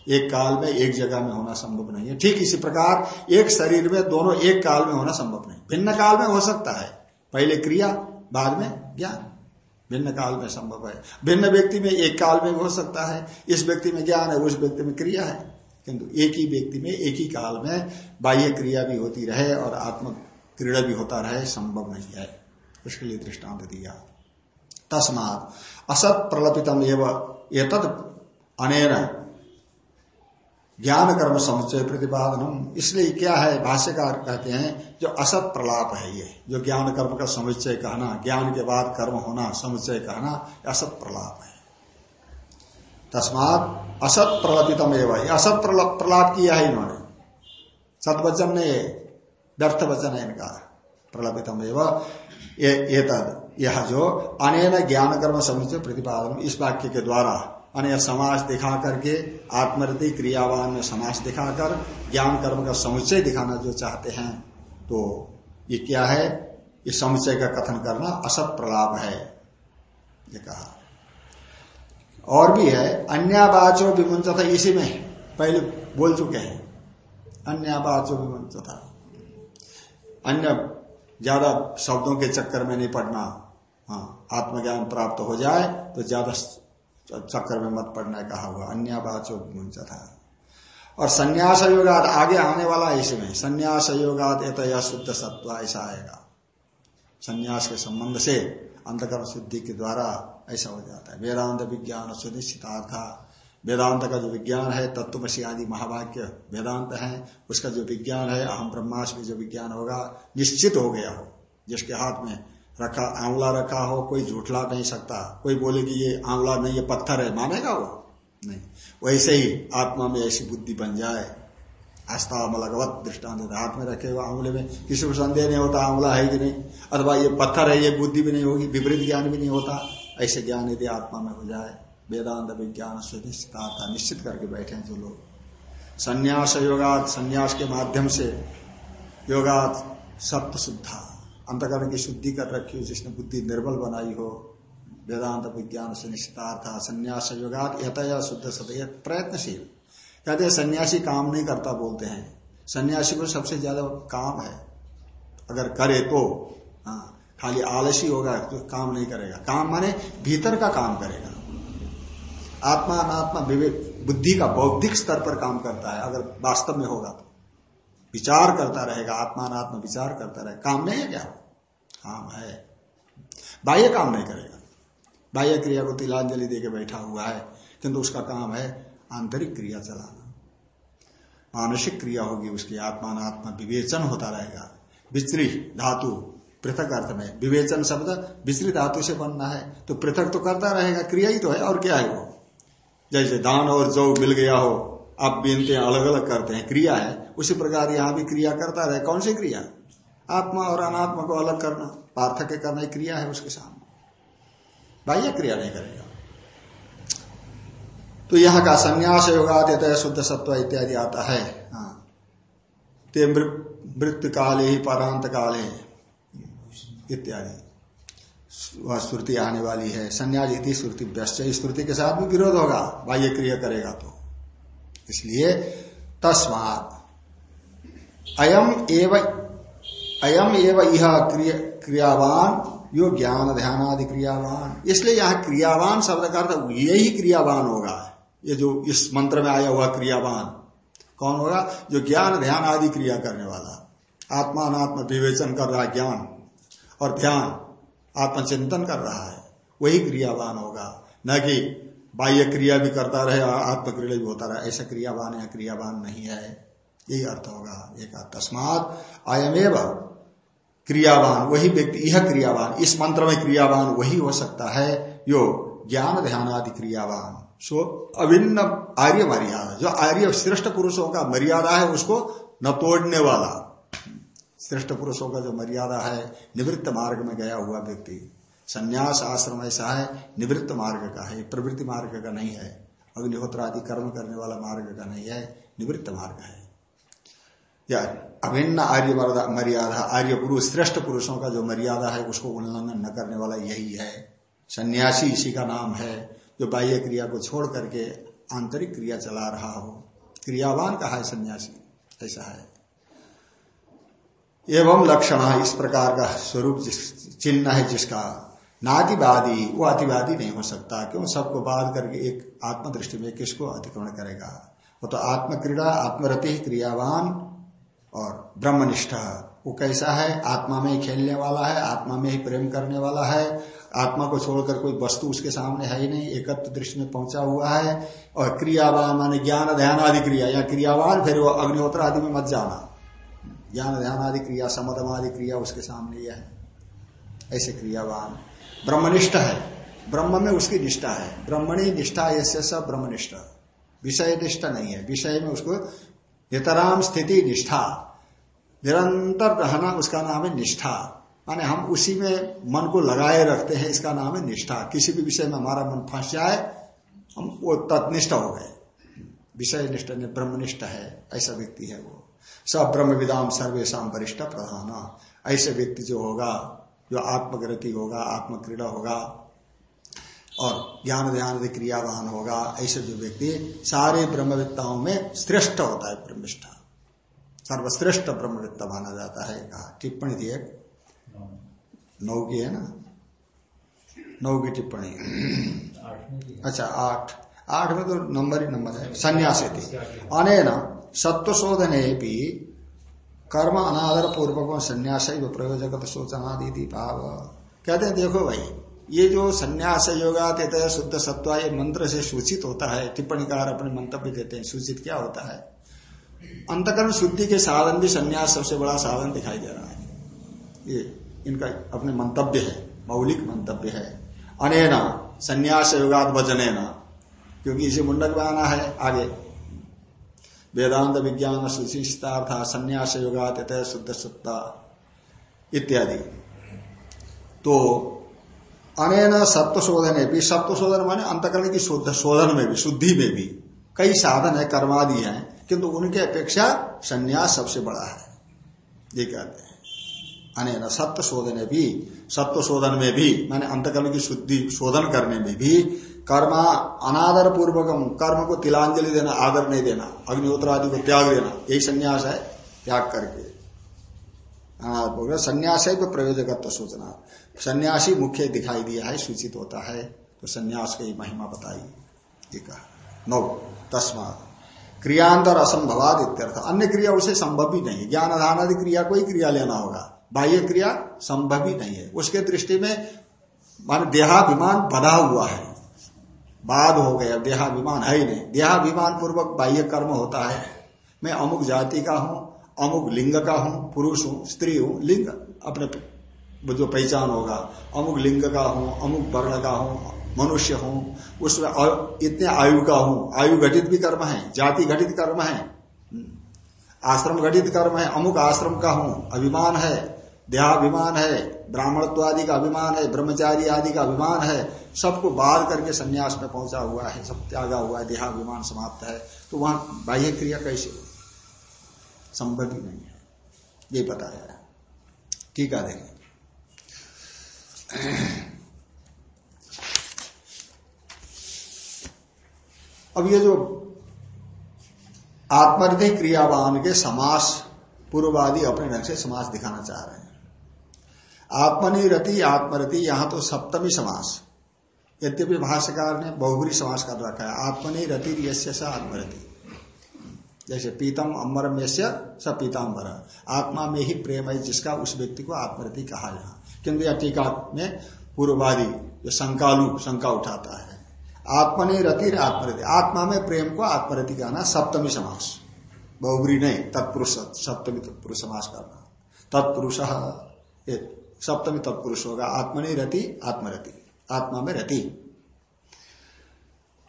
एक काल में एक जगह में होना संभव नहीं है। ठीक इसी प्रकार, एक शरीर में दोनों एक काल में होना संभव नहीं। भिन्न काल में हो सकता है, पहले क्रिया, बाद में ज्ञान। भिन्न काल में संभव है। भिन्न व्यक्ति में एक काल में हो सकता है, इस व्यक्ति में ज्ञान है, उस व्यक्ति में क्रिया है। किंतु एक ही व्यक्ति में, एक ही काल में बाह्य क्रिया भी होती रहे और आत्म क्रीड़ा भी होता रहे, संभव नहीं है। उसके लिए दृष्टांत दिया। तस्मात असत प्रलपितम एवं तद अनेर ज्ञान कर्म समुच्चय प्रतिपादन इसलिए क्या है, भाष्यकार कहते हैं, जो असत प्रलाप है ये, जो ज्ञान कर्म का समुच्चय कहना, ज्ञान के बाद कर्म होना, समुच्चय कहना असत प्रलाप है। तस्मात असत प्रलपितम एवं असत प्रलाप किया है इन्होंने। सत वचन ने व्यर्थ वचन है इनका। प्रलपितम एवं ये तद, यह जो अनेन ज्ञान कर्म समुच्चय प्रतिपादन इस वाक्य के द्वारा अन्य समास दिखा करके आत्मरति क्रियावान में समास दिखाकर ज्ञान कर्म का समुच्चय दिखाना जो चाहते हैं तो ये क्या है? इस समुच्चय का कथन करना असत प्रलाप है। ये कहा। और भी है, अन्यावाचो विमुंच था इसी में पहले बोल चुके हैं। अन्य जो भी था अन्य ज़्यादा शब्दों के चक्कर में नहीं पड़ना। हाँ आत्मज्ञान प्राप्त हो जाए तो ज़्यादा चक्कर में मत पड़ना कहा हुआ। अन्य बात था और संन्यास योगाद आगे आने वाला है इसमें। संन्यास योगाद एत शुद्ध सत्व ऐसा आएगा। संन्यास के संबंध से अंतकर्म शुद्धि के द्वारा ऐसा हो जाता है। वेदांत विज्ञान सुनिश्चितार्था वेदांत का जो विज्ञान है तत्वशी आदि महावाक्य वेदांत है, उसका जो विज्ञान है अहम ब्रह्मास्मि जो विज्ञान होगा, निश्चित हो गया हो, जिसके हाथ में रखा, आंवला रखा हो, कोई झूठला नहीं सकता, कोई बोले कि ये आंवला नहीं, ये पत्थर है, मानेगा वो? नहीं। वैसे ही आत्मा में ऐसी बुद्धि बन जाए, आस्था मलगवत दृष्टांत हाथ में रखे हुए आंवले में किसी को संदेह नहीं होता, आंवला है कि नहीं। अथवा ये पत्थर है, ये बुद्धि भी नहीं होगी, विपरीत ज्ञान भी नहीं होता। ऐसे ज्ञान यदि आत्मा में हो जाए, वेदांत विज्ञान सुनिश्चिता निश्चित करके बैठे हैं जो लोग। संन्यास योगात संन्यास के माध्यम से योगात सत्य शुद्धा अंतकरण की शुद्धि कर रखी हो, जिसने बुद्धि निर्बल बनाई हो, वेदांत विज्ञान से निश्चितार्थ संन्यास योगात यथया शुद्ध सदय प्रयत्नशील। कहते हैं, सन्यासी काम नहीं करता बोलते हैं। सन्यासी को सबसे ज़्यादा काम है। अगर करे तो हाँ खाली आलसी होगा तो काम नहीं करेगा। काम माने भीतर का काम करेगा। आत्मा अनात्मा विवेक, बुद्धि का बौद्धिक स्तर पर काम करता है, अगर वास्तव में होगा तो। विचार करता रहेगा आत्मा अनात्मा विचार करता रहेगा काम नहीं है क्या? काम है। बाह्य काम नहीं करेगा। बाह्य क्रिया को तिलांजलि देके बैठा हुआ है, किंतु उसका काम है आंतरिक क्रिया चलाना। मानसिक क्रिया होगी उसकी आत्मा अनात्मा विवेचन होता रहेगा। विचरी धातु, पृथक अर्थ में विवेचन शब्द विचरी धातु से बनना है तो पृथक तो करता रहेगा, क्रिया ही तो है, और क्या है वो? जैसे दान और जौ मिल गया हो आप बीनते अलग अलग करते हैं, क्रिया है, उसी प्रकार यहाँ भी क्रिया करता रहे। कौन सी क्रिया? आत्मा और अनात्मा को अलग करना, पार्थक्य करना क्रिया है उसके सामने। बाह्य क्रिया नहीं करेगा। तो यहाँ का संन्यास योगात शुद्ध सत्व इत्यादि आता है। हाँ। मृत्यु काले ही, परांत काले इत्यादि। वह श्रुति आने वाली है। संन्यास इति श्रुति व्यस्त श्रुति के साथ भी विरोध होगा। बाह्य क्रिया करेगा तो। इसलिए तस्मात। अयम एव अयम एव यह क्रियावान, यो ज्ञान ध्यान आदि क्रियावान। इसलिए यहाँ क्रियावान शब्द का अर्थ यही क्रियावान होगा। ये जो इस मंत्र में आया हुआ क्रियावान, कौन होगा? जो ज्ञान ध्यान आदि क्रिया करने वाला। आत्मा अनात्मा विवेचन कर रहा ज्ञान, और ध्यान आत्मचिंतन कर रहा है। वही क्रियावान होगा। न कि बाह्य क्रिया भी करता रहे आत्मक्रिया भी होता रहे। ऐसा क्रियावान या क्रियावान नहीं है। यही अर्थ होगा। एक तस्मात अयमेव क्रियावान, वही व्यक्ति, यह क्रियावान, इस मंत्र में क्रियावान वही हो सकता है। जो ज्ञान ध्यान आदि क्रियावान। सो अभिन्न आर्य मर्यादा, जो आर्य श्रेष्ठ पुरुषों का मर्यादा है, उसको न तोड़ने वाला। श्रेष्ठ पुरुषों का जो मर्यादा है, निवृत्त मार्ग में गया हुआ व्यक्ति। संन्यास आश्रम ऐसा है, निवृत्त मार्ग का है, प्रवृत्ति मार्ग का नहीं है, अग्निहोत्र आदि कर्म करने वाला मार्ग का नहीं है, निवृत्त मार्ग है। या अभिन्न आर्य मर्यादा, आर्य पुरुष, श्रेष्ठ पुरुषों का जो मर्यादा है, उसको उल्लंघन न करने वाला यही है। सन्यासी इसी का नाम है, जो बाह्य क्रिया को छोड़ करके आंतरिक क्रिया चला रहा हो। क्रियावान कहा है सन्यासी, ऐसा है। एवं लक्षण इस प्रकार का स्वरूप चिन्ह है जिसका नातिवादी, वो अतिवादी नहीं हो सकता, क्यों? सबको बाध करके एक आत्मदृष्टि में किसको अतिक्रमण करेगा? वो तो आत्मक्रीड़ा, आत्मरति, क्रियावान और ब्रह्मनिष्ठ। वो कैसा है? आत्मा में ही खेलने वाला है, आत्मा में ही प्रेम करने वाला है, आत्मा को छोड़कर कोई वस्तु उसके सामने है ही नहीं एकत्र दृष्टि में पहुँचा हुआ है, और क्रियावान माने ज्ञान, ध्यान आदि क्रिया, या क्रियावान फिर वो अग्निहोत्र आदि में मत जाना। ज्ञान, ध्यान आदि क्रिया, समदम आदि क्रिया उसके सामने यह है। ऐसे क्रियावान। ब्रह्मनिष्ठ है। ब्रह्म में उसकी निष्ठा है। ब्रह्मणी निष्ठा ऐसे सब ब्रह्मनिष्ठ। विषय निष्ठा नहीं है। विषय में उसको नितराम स्थिति निष्ठा। निरंतर रहना उसका नाम है निष्ठा। माने हम उसी में मन को लगाए रखते हैं, इसका नाम है निष्ठा। किसी भी विषय में हमारा मन फंस जाए, हम वो तत्निष्ठ हो गए। विषय निष्ठा निष्ठ ब्रह्मनिष्ठ है, ऐसा व्यक्ति है वो। सब ब्रह्म विदाम सर्वेशा वरिष्ठ प्रधान। ऐसे व्यक्ति जो होगा जो आत्मग्रति होगा, आत्मक्रीड़ा होगा, और ज्ञान ध्यान क्रियावान होगा, ऐसे जो व्यक्ति सारे ब्रह्मविद्ताओं में श्रेष्ठ होता है ब्रह्मिष्ठ सर्वश्रेष्ठ ब्रह्मविद्ता माना जाता है, कहा। टिप्पणी थी एक। नौ की है ना? नौ की टिप्पणी। अच्छा आठ। आठ में तो नंबर ही नंबर है। संन्यास थी। अने सत्व शोधन भी कर्म अनादर पूर्वक संन्यास प्रयोजक सोचना दी भाव कहते हैं, देखो भाई, ये जो संन्यास योगा देते शुद्ध सत्व ये मंत्र से सूचित होता है, टिप्पणीकार अपने मंतव्य देते हैं, सूचित क्या होता है? अंतकरण शुद्धि के साधन भी संन्यास सबसे बड़ा साधन दिखाई दे रहा है। ये इनका अपने मंतव्य है, मौलिक मंतव्य है। अनेना, संन्यास योगात वजनेना क्योंकि इसे मुंडक बनाना है, आगे वेदांत विज्ञान सुशिष्टार्थ संन्यास योगात शुद्ध सत्ता इत्यादि। तो अनेन सत्व शोधन भी सत्व शोधन माने अंतकरण की शुद्ध शोधन में भी, शुद्धि में भी। कई साधन है, कर्मादि है, किंतु उनके अपेक्षा संन्यास सबसे बड़ा है। ये कहते हैं। अनेन सत्य शोधन भी, सत्व शोधन में भी, मैंने अंतकरण की शुद्धि शोधन करने में भी, कर्मा अनादर पूर्वकम कर्म को तिलांजलि देना, आदर नहीं देना अग्निहोत्र आदि को त्याग देना, यही संन्यास है, त्याग करके। अनादर संन्यास है तो प्रयोजकत्व सूचना। सन्यासी मुख्य दिखाई दिया है, सूचित होता है तो संन्यास की महिमा बताई नौ, तस्मात। क्रियांतर असंभवाद इत्यर्थ अन्य क्रिया उसे संभव ही नहीं, ज्ञान आधान आदि क्रिया कोई क्रिया लेना होगा। बाह्य क्रिया संभव ही नहीं है। उसके दृष्टि में, मान देहाभिमान बधा हुआ है। बाद हो गया, देहाभिमान है ही नहीं। देहाभिमान पूर्वक बाह्य कर्म होता है। मैं अमुक जाति का हूँ, अमुक लिंग का हूँ, पुरुष हूँ, स्त्री हूँ, लिंग अपने जो पहचान होगा। अमुक लिंग का हूँ, अमुक वर्ण का हूँ, मनुष्य हूँ, उसमें इतने आयु का हूँ। आयु घटित भी कर्म है, जाति घटित कर्म है। आश्रम घटित कर्म है, अमुक आश्रम का हूँ, अभिमान है। देहाभिमान है ब्राह्मणत्व आदि का अभिमान है, ब्रह्मचारी आदि का अभिमान है, सबको बाध करके संन्यास में पहुँचा हुआ है, सब त्यागा हुआ है, देहाभिमान समाप्त है। तो वहाँ बाह्य क्रिया कैसे हो संभव ही नहीं है। ये बताया ठीक है, देखिए। अब ये जो आत्मरथी क्रियावान के समास, पूर्ववादी अपने ढंग से समास दिखाना चाह रहे हैं। आत्मनि रति आत्मरति, यहाँ तो सप्तमी समास। यद्यपि भाष्यकार ने बहुबरी समास कर रखा है आत्मनि रति यश्य आत्मरति। जैसे पीतम अम्बरम यश्य स पीताम्बर। आत्मा में ही प्रेम है जिसका उस व्यक्ति को आत्मरति कहा यहाँ किंतु यह टीका में पूर्ववादी जो शंकालु शंका उठाता है। आत्मनि रति आत्मरति। आत्मा में प्रेम को आत्मरति कहना सप्तमी समास। बहुबरी नहीं, तत्पुरुष, सप्तमी तत्पुरुष समास करना तत्पुरुष सप्तमी तत्पुरुष होगा, आत्मनि रति, आत्मरति, आत्मा में रति।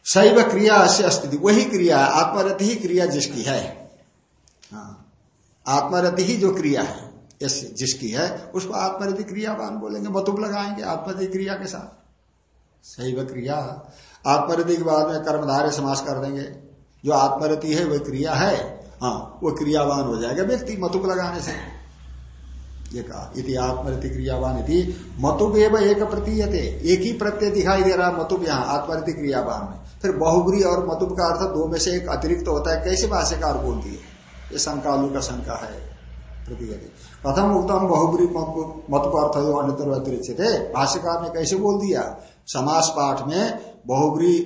शैव क्रिया से अस्थिति वही क्रिया है आत्मरति ही क्रिया जिसकी है। हाँ आत्मरति ही जो क्रिया है जिसकी है, उसको आत्मरति क्रियावान बोलेंगे मतुब लगाएँगे आत्मरति क्रिया के साथ। सही क्रिया, आत्मरति के बाद में कर्मधारे समास कर देंगे। जो आत्मरति है, वह क्रिया है हाँ वो क्रियावान हो जाएगा, व्यक्ति मतुब लगाने से। ये कहा इति क्रियावान यदि मतुब एवं एक प्रतीयते। एक ही प्रत्यय दिखाई दे रहा है मतुब यहाँ आत्मरति क्रियावान में फिर बहुबरी और मतुब का अर्थ दो में से एक अतिरिक्त होता है। कैसे भाष्यकार बोल दिए ये शंकालु का शंका है। प्रतीयते। प्रथम उत्तम बहुबरी मत को अर्थ अन्यतर अतिरिक्त थे भाष्यकार ने कैसे बोल दिया? समास पाठ में बहुबरी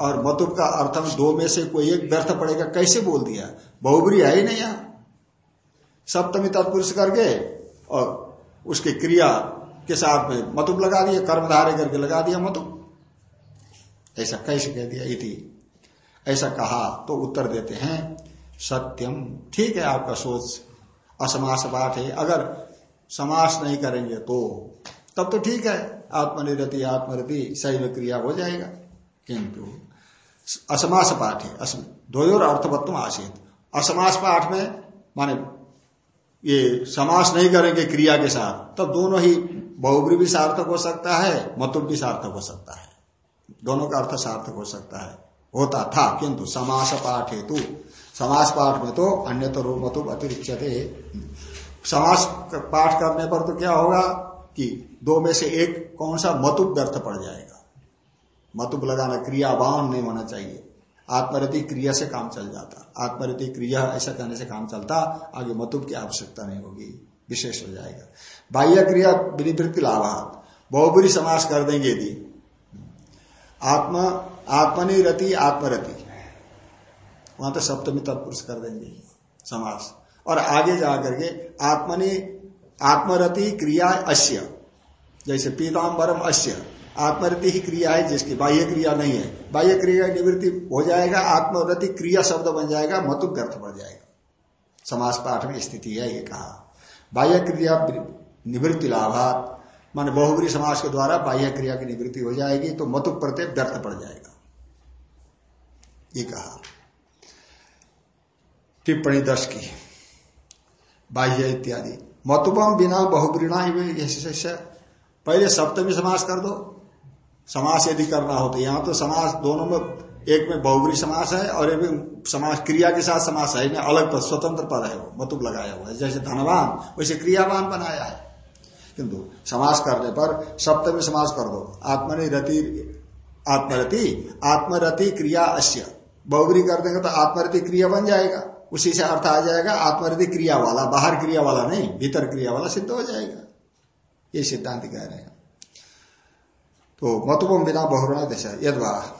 और मतुब का अर्थ दो में से कोई एक व्यर्थ पड़ेगा, कैसे बोल दिया? बहुबरी है ही नहीं यहाँ। सप्तमी तत्पुरुष करके और उसके क्रिया के साथ में मतुब लगा दिया, कर्मधारे करके लगा दिया मतुब ऐसा कैसे कह दिया? इति। ऐसा कहा तो उत्तर देते हैं, सत्यम। ठीक है आपका सोच, असमास पाठ है। अगर समास नहीं करेंगे तो तब तो ठीक है। आत्मनिरति, आत्मरति, शैव क्रिया हो जाएगा। किंतु, असमास पाठ है। द्वयोर अर्थवत्व आशित असमास पाठ में, माने ये समास नहीं करेंगे क्रिया के साथ, तब दोनों ही बहुग्री भी सार्थक हो सकता है मतुब भी सार्थक हो सकता है। दोनों का अर्थ सार्थक हो सकता है। होता था, किंतु समास पाठ हेतु, समास पाठ में तो अन्य तो मतुब अतिरिक्त समास पाठ करने पर तो क्या होगा कि दो में से एक कौन सा मतुब व्यर्थ पड़ जाएगा। मतुब लगाना क्रियावान नहीं होना चाहिए। आत्मरति क्रिया से काम चल जाता। आत्मरति क्रिया ऐसा कहने से काम चलता, आगे मतुब की आवश्यकता नहीं होगी, विशेष हो जाएगा। बाह्य क्रिया विनिवृत्ति लाभात बहुबुरी समास कर देंगे यदि। आत्मा आत्मनि रति आत्मरति। वहाँ तो सप्तमी तत्पुरुष कर देंगे समास। और आगे जाकर के आत्मनि, आत्मरति क्रिया अश्य जैसे पीताम्बरम अश्य आत्मरति ही क्रिया है जिसकी बाह्य क्रिया नहीं है। बाह्य क्रिया निवृत्ति हो जाएगा, आत्मरति क्रिया शब्द बन जाएगा, मतुक अर्थ बढ़ जाएगा। समाज पाठ में स्थिति है, ये कहा। बाह्य क्रिया निवृत्ति लाभात, मान बहुबरी समाज के द्वारा बाह्य क्रिया की निवृत्ति हो जाएगी तो मतुक प्रत्यय व्यर्थ पड़ जाएगा। ये कहा। टिप्पणी दस की। बाह्य इत्यादि। मतुबम बिना बहुब्रीणा पहले सप्तमी समास कर दो। समास यदि करना हो तो यहाँ तो समास दोनों में, एक में बहुबरी समास है और एक समास क्रिया के साथ समास है। अलग पद स्वतंत्र पद है वो मतुब लगाया हुआ है। जैसे धनवान, वैसे क्रियावान बनाया है। किंतु समास करने पर सप्तमी समास कर दो। आत्मनि रति, आत्मरति आत्मरति क्रिया अश्य बहुबरी कर देंगे तो आत्मरति क्रिया बन जाएगा। उसी से अर्थ आ जाएगा, आत्मरति क्रिया वाला, बाहर क्रिया वाला नहीं, भीतर क्रिया वाला सिद्ध हो जाएगा। ये सिद्धांत कह रहे हैं। तो मतुपम बिना बहुरणा दशा, यदवा।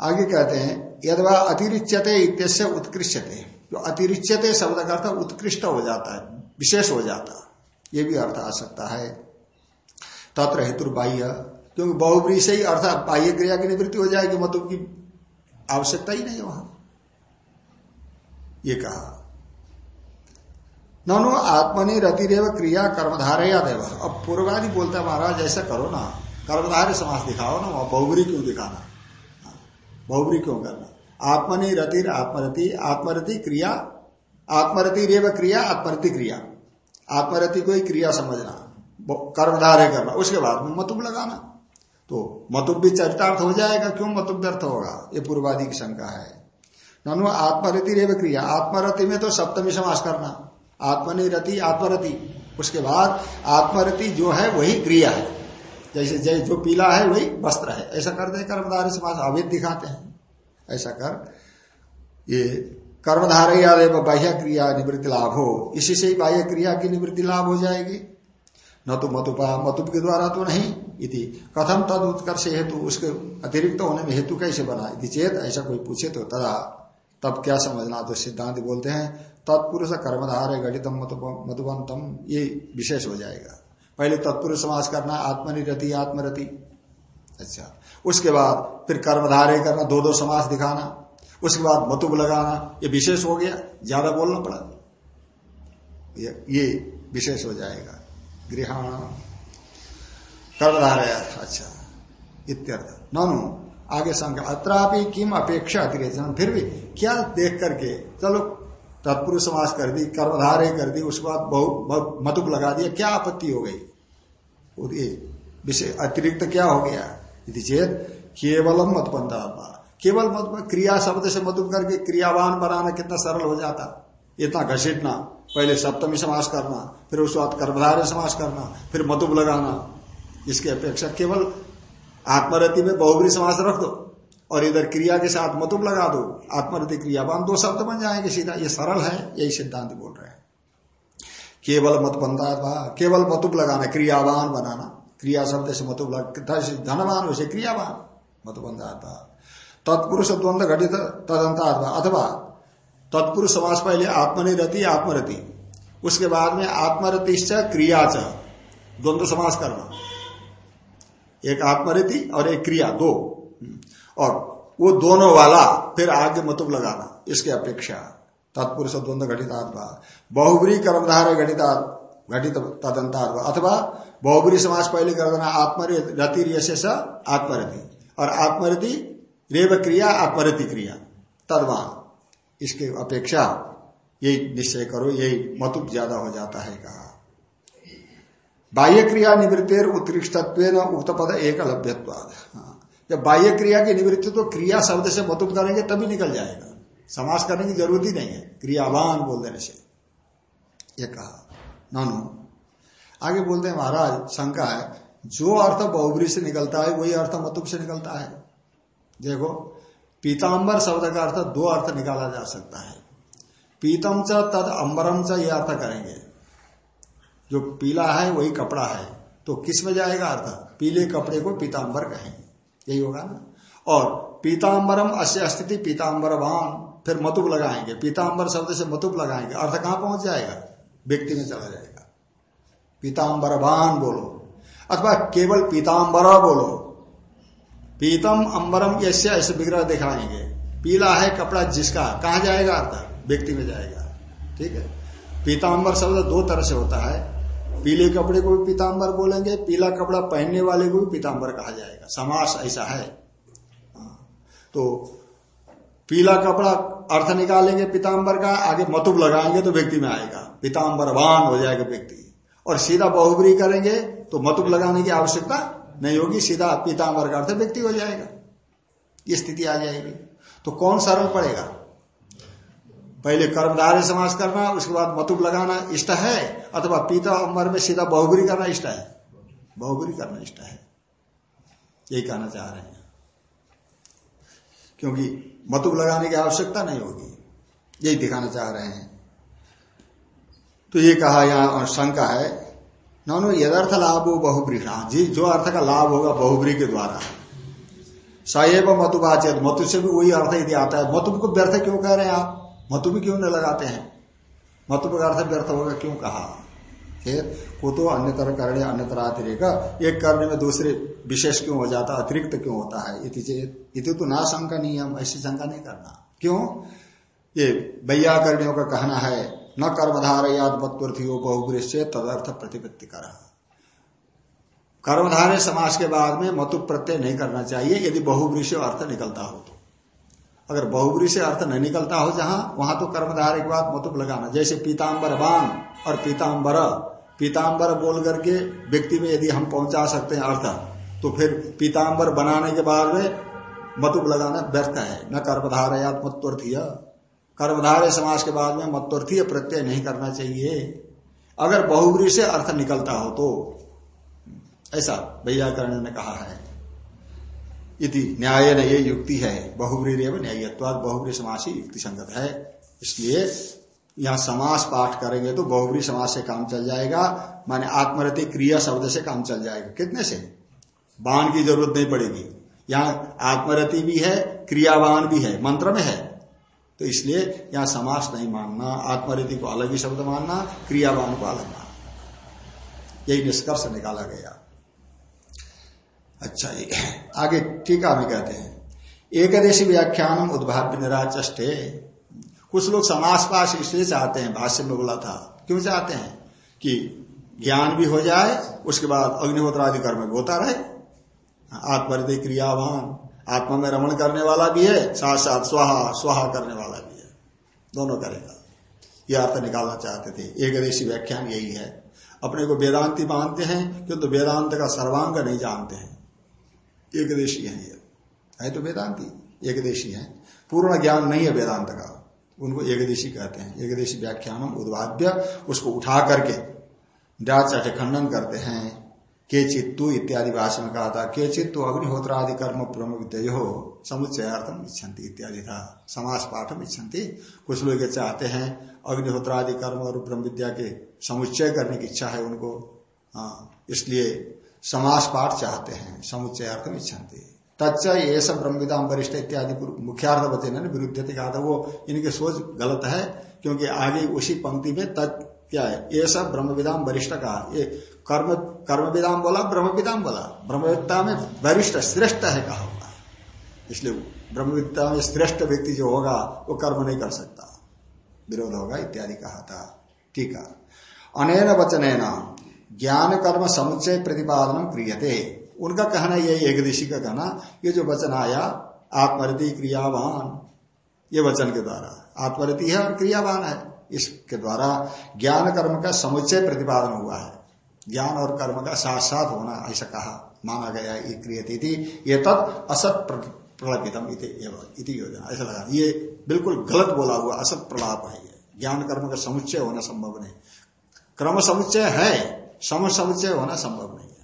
आगे कहते हैं, यदवा अतिरिच्यते इत्यस्य उत्कृष्टते जो अतिरिच्यते शब्द का अर्थ उत्कृष्ट हो जाता है, विशेष हो जाता ये भी अर्थ आ सकता है। तत्र हेतु बाह्य, क्योंकि बहुब्री से ही अर्थ बाह्य क्रिया की निवृत्ति हो जाएगी मतुब की आवश्यकता ही नहीं वहाँ। ये कहा। ननु आत्मनि रतिरेव क्रिया कर्मधारया देव। अब पूर्वादि बोलता है, महाराज, ऐसा करो ना। कर्मधारे समाज दिखाओ ना, वहाँ बहुबरी क्यों दिखाना? बहुबरी क्यों करना? आत्मनि रतिर आत्मरति आत्मरति क्रिया आत्मरति रेव क्रिया, आत्मरति क्रिया। आत्मरति को ही क्रिया समझना कर्मधारय करना। उसके बाद में मतुब लगाना। तो मतुब भी चरितार्थ हो जाएगा, क्यों मतुब अर्थ होगा? ये पूर्वादि की शंका है। ननु आत्मरति रेव क्रिया, आत्मरति में तो सप्तमी समास करना। आत्मनि रति आत्मरति। उसके बाद आत्मरति जो है, वही क्रिया है। जैसे जय जो पीला है, वही वस्त्र है। ऐसा करते कर्मधारय समाज अवैध दिखाते हैं। ऐसा कर, ये कर्मधारय बाह्य क्रिया निवृत्ति लाभ हो। इसी से ही बाह्य क्रिया की निवृत्ति लाभ हो जाएगी। न तो मतुपा, मतुप के द्वारा तो नहीं, इति कथम तद उत्कर्ष हेतु, उसके अतिरिक्त होने में हेतु कैसे बना? चेत, ऐसा कोई पूछे तो तदा तब क्या समझना तो सिद्धांत बोलते हैं तत्पुरुष कर्मधार घटितम मधुबंतम ये विशेष हो जाएगा। पहले तत्पुरुष समाज करना आत्मनिरति आत्मरति। अच्छा। उसके बाद फिर कर्मधारे करना दो दो समास दिखाना। उसके बाद मतुब लगाना ये विशेष हो गया ज़्यादा बोलना पड़ा। ये, ये विशेष हो जाएगा। गृहण। कर्मधारय अच्छा। इत्यर्थ। ननु आगे शंका अत्रापि किम अपेक्षा अतिरिक्त फिर भी क्या देख करके, चलो, तत्पुरुष समास कर दी, कर्मधारे कर दी उसके बाद बहु मतुप लगा दिया, क्या आपत्ति हो गई? विषय अतिरिक्त क्या हो गया? यदि चेत केवलम मत बनता केवल मत, क्रिया शब्द से मधुप करके क्रियावान बनाना कितना सरल हो जाता। इतना घसीटना, पहले सप्तमी समास करना, फिर उसके बाद कर्मधारे समास करना, फिर मधुप लगाना, इसकी अपेक्षा केवल आत्मरति में बहुबरी समास रख दो और इधर क्रिया के साथ मतुब लगा दो। आत्मरति क्रियावान दो शब्द बन जाएँगे सीधा। ये सरल है, यही सिद्धांत बोल रहे हैं। केवल मत बनता केवल मतुब लगाना, क्रियावान बनाना। क्रिया शब्द से मतुब धनवान वैसे क्रियावान मतुबंधा तत्पुरुष द्वंद घटित तदंता अथवा तत्पुरुष समास पहले आत्मनिरति, आत्मरति। उसके बाद में आत्मरतिश्च क्रिया च। द्वंद्व समास करना। एक आत्मरति और एक क्रिया, दो। और वो दोनों वाला फिर आगे मतुब लगाना, इसके अपेक्षा। तत्पुरुष द्वंद घटित आत्मा। बहुबरी कर्मधार घटित घटित तदंतात्मा अथवा बहुबरी समाज पहले कर देना आत्मरति यश आत्मरति और आत्मरति रेव क्रिया आत्मरति क्रिया। तदवान। इसके अपेक्षा, यही निश्चय करो, यही मतुब ज़्यादा हो जाता है, कहा। बाह्य क्रिया निवृत्तिर उत्कृष्टत्व उक्त पद एक लभ्यवाद हाँ। जब बाह्य क्रिया की निवृत्ति तो क्रिया शब्द से मतुब करेंगे, तभी निकल जाएगा। समास करने की ज़रूरत ही नहीं है। क्रियावान बोल देने से। ये कहा। नानू आगे बोलते हैं, महाराज, शंका है, जो अर्थ बहुबरी से निकलता है, वही अर्थ मतुब से निकलता है। देखो, पीताम्बर शब्द का अर्थ दो अर्थ निकाला जा सकता है। पीतम च तद अम्बरम च यह अर्थ करेंगे। जो पीला है वही कपड़ा है। तो किसमें जाएगा अर्थ? पीले कपड़े को पीताम्बर कहेंगे। यही होगा ना? और पीताम्बरम अस्य अस्थिति पीताम्बरवान फिर मतुब लगाएँगे। पीताम्बर शब्द से मतुब लगाएँगे। अर्थ कहाँ पहुँच जाएगा? व्यक्ति में चला जाएगा। पीताम्बरवान बोलो। अथवा केवल पीताम्बर बोलो। पीतम अंबरम ऐसे ऐसे विग्रह दिखाएँगे। पीला है कपड़ा जिसका। कहा जाएगा अर्थ? व्यक्ति में जाएगा। ठीक है? पीताम्बर शब्द दो तरह से होता है। पीले कपड़े को भी पीताम्बर बोलेंगे, पीला कपड़ा पहनने वाले को भी पीताम्बर कहा जाएगा। समास ऐसा है। हाँ। तो पीला कपड़ा अर्थ निकालेंगे पीताम्बर का, आगे मतुब लगाएँगे तो व्यक्ति में आएगा। पीताम्बरवान हो जाएगा व्यक्ति। और सीधा बहुबरी करेंगे तो मतुब लगाने की आवश्यकता नहीं होगी, सीधा पीताम्बर का अर्थ व्यक्ति हो जाएगा। ये स्थिति आ जाएगी। तो कौन सरल पड़ेगा? पहले कर्मधारे समास करना, उसके बाद मतुब लगाना इष्ट है, अथवा पीता अमर में सीधा बहुबरी करना इष्ट है। बहुबरी करना इष्ट है। यही कहना चाह रहे हैं। क्योंकि मतुब लगाने की आवश्यकता नहीं होगी। यही दिखाना चाह रहे हैं। तो ये कहा यहाँ शंका है नो यदर्थ लाभ हो बहुब्रीषा जी, जो अर्थ का लाभ होगा बहुब्री के द्वारा। सएव मतुबाचेत मतु से भी वही अर्थ यदि आता है मतुब को व्यर्थ क्यों कह रहे हैं आप? मतु भी क्यों न लगाते हैं? मतु का अर्थ व्यर्थ होगा, क्यों कहा? फिर, वो तो अन्य तरह करने अन्य तरह अतिरिक्त एक करने में दूसरे विशेष क्यों हो जाता अतिरिक्त क्यों होता है? इति तो ना शंका नियम ऐसी शंका नहीं करना। क्यों? ये वैयाकरणियों का कहना है, न कर्मधार याद हो बहुग्री से तदर्थ प्रतिपत्ति कर। कर्मधारे समाज के बाद में मतु प्रत्यय नहीं करना चाहिए, यदि से अर्थ निकलता हो तो। अगर बहुबरी से अर्थ नहीं निकलता हो जहाँ, वहाँ तो कर्मधारे के बाद मतुप लगाना। जैसे पीताम्बर बान और पीताम्बर पीताम्बर बोल करके व्यक्ति में यदि हम पहुँचा सकते हैं अर्थ तो फिर पीताम्बर बनाने के बाद में मतुप लगाना व्यर्थ है। न कर्मधारयात मत्वर्थीय कर्मधारय समाज के बाद में मत्वर्थीय प्रत्यय नहीं करना चाहिए। अगर बहुबरी से अर्थ निकलता हो तो ऐसा वैयाकरण ने कहा है। इति न्याय न ये युक्ति है। बहुब्री न्यायत्वाद बहुब्री समास ही युक्ति संगत है। इसलिए यहाँ समास पाठ करेंगे तो बहुब्री समास से काम चल जाएगा। माने आत्मरति क्रिया शब्द से काम चल जाएगा। कितने से? बाण की ज़रूरत नहीं पड़ेगी। यहाँ आत्मरति भी है, क्रियावान भी है, मंत्र में है। तो इसलिए यहाँ समास नहीं मानना, आत्मरति को अलग ही शब्द मानना, क्रियावान को अलग मानना। यही निष्कर्ष निकाला गया। अच्छा ये आगे टीका में कहते हैं। एकदेशी व्याख्यान उद्भाव्य निराचे कुछ लोग समास पास इसलिए चाहते हैं, भाष्य में बोला था। क्यों चाहते हैं? कि ज्ञान भी हो जाए, उसके बाद अग्निहोत्र आदि कर्म होता रहे। आत्महृदय क्रियावान आत्मा में रमण करने वाला भी है साथ साथ स्वाहा स्वाहा करने वाला भी है। दोनों करेगा। यह अर्थ निकालना चाहते थे। एकदेशी व्याख्यान यही है। अपने को वेदांति मानते हैं, किंतु वेदांत का सर्वांग नहीं जानते हैं। एकदेशी है ये। है तो वेदांति, एकदेशी है। पूर्ण ज्ञान नहीं है वेदांत का। उनको एकदेशी कहते हैं। एकदेशी व्याख्यान उद्वाद्य, उसको उठा करके डाच खंडन करते हैं। के चित्तु इत्यादि भाषा में कहा था, के चित्तु अग्निहोत्र आदि कर्म ब्रह्म विद्य हो समुच्चयार्थम इच्छन्ति इत्यादि था। समास पाठम इच्छन्ति। कुछ लोग चाहते हैं अग्निहोत्र आदि कर्म और ब्रह्म विद्या के समुच्चय करने की इच्छा है उनको। हाँ इसलिए समास पाठ चाहते हैं समुच्चयार्थम इच्छाते तच्च ये सब ब्रह्मविदाम वरिष्ठ इत्यादि मुख्यार्थ बचे ना विरुद्ध कहा था, वो इनकी सोच गलत है, क्योंकि आगे उसी पंक्ति में तत् क्या है ये सब ब्रह्मविदाम वरिष्ठ कहा। ये कर्म कर्मविदाम बोला, ब्रह्मविदाम बोला। ब्रह्मविद्ता में वरिष्ठ श्रेष्ठ है कहा होगा इसलिए ब्रह्मविद्ता में श्रेष्ठ व्यक्ति जो होगा, वो कर्म नहीं कर सकता। विरोध होगा इत्यादि कहा था। ठीक है। अनैन वचन ज्ञान कर्म समुच्चय प्रतिपादन क्रियते। उनका कहना यही एक ऋषि का कहना, ये जो वचन आया, आत्मरति क्रियावान, ये वचन के द्वारा। आत्मरति है और क्रियावान है। इसके द्वारा ज्ञान कर्म का समुच्चय प्रतिपादन हुआ है। ज्ञान और कर्म का साथ साथ होना, ऐसा कहा, माना गया ये क्रियती थी ये तब असत प्रलपितम इति योजना। ऐसा लगा। ये बिल्कुल गलत बोला हुआ, असत प्रलाप है ज्ञान कर्म का समुच्चय होना संभव नहीं। क्रम समुच्चय है सम समुच्चय होना संभव नहीं है।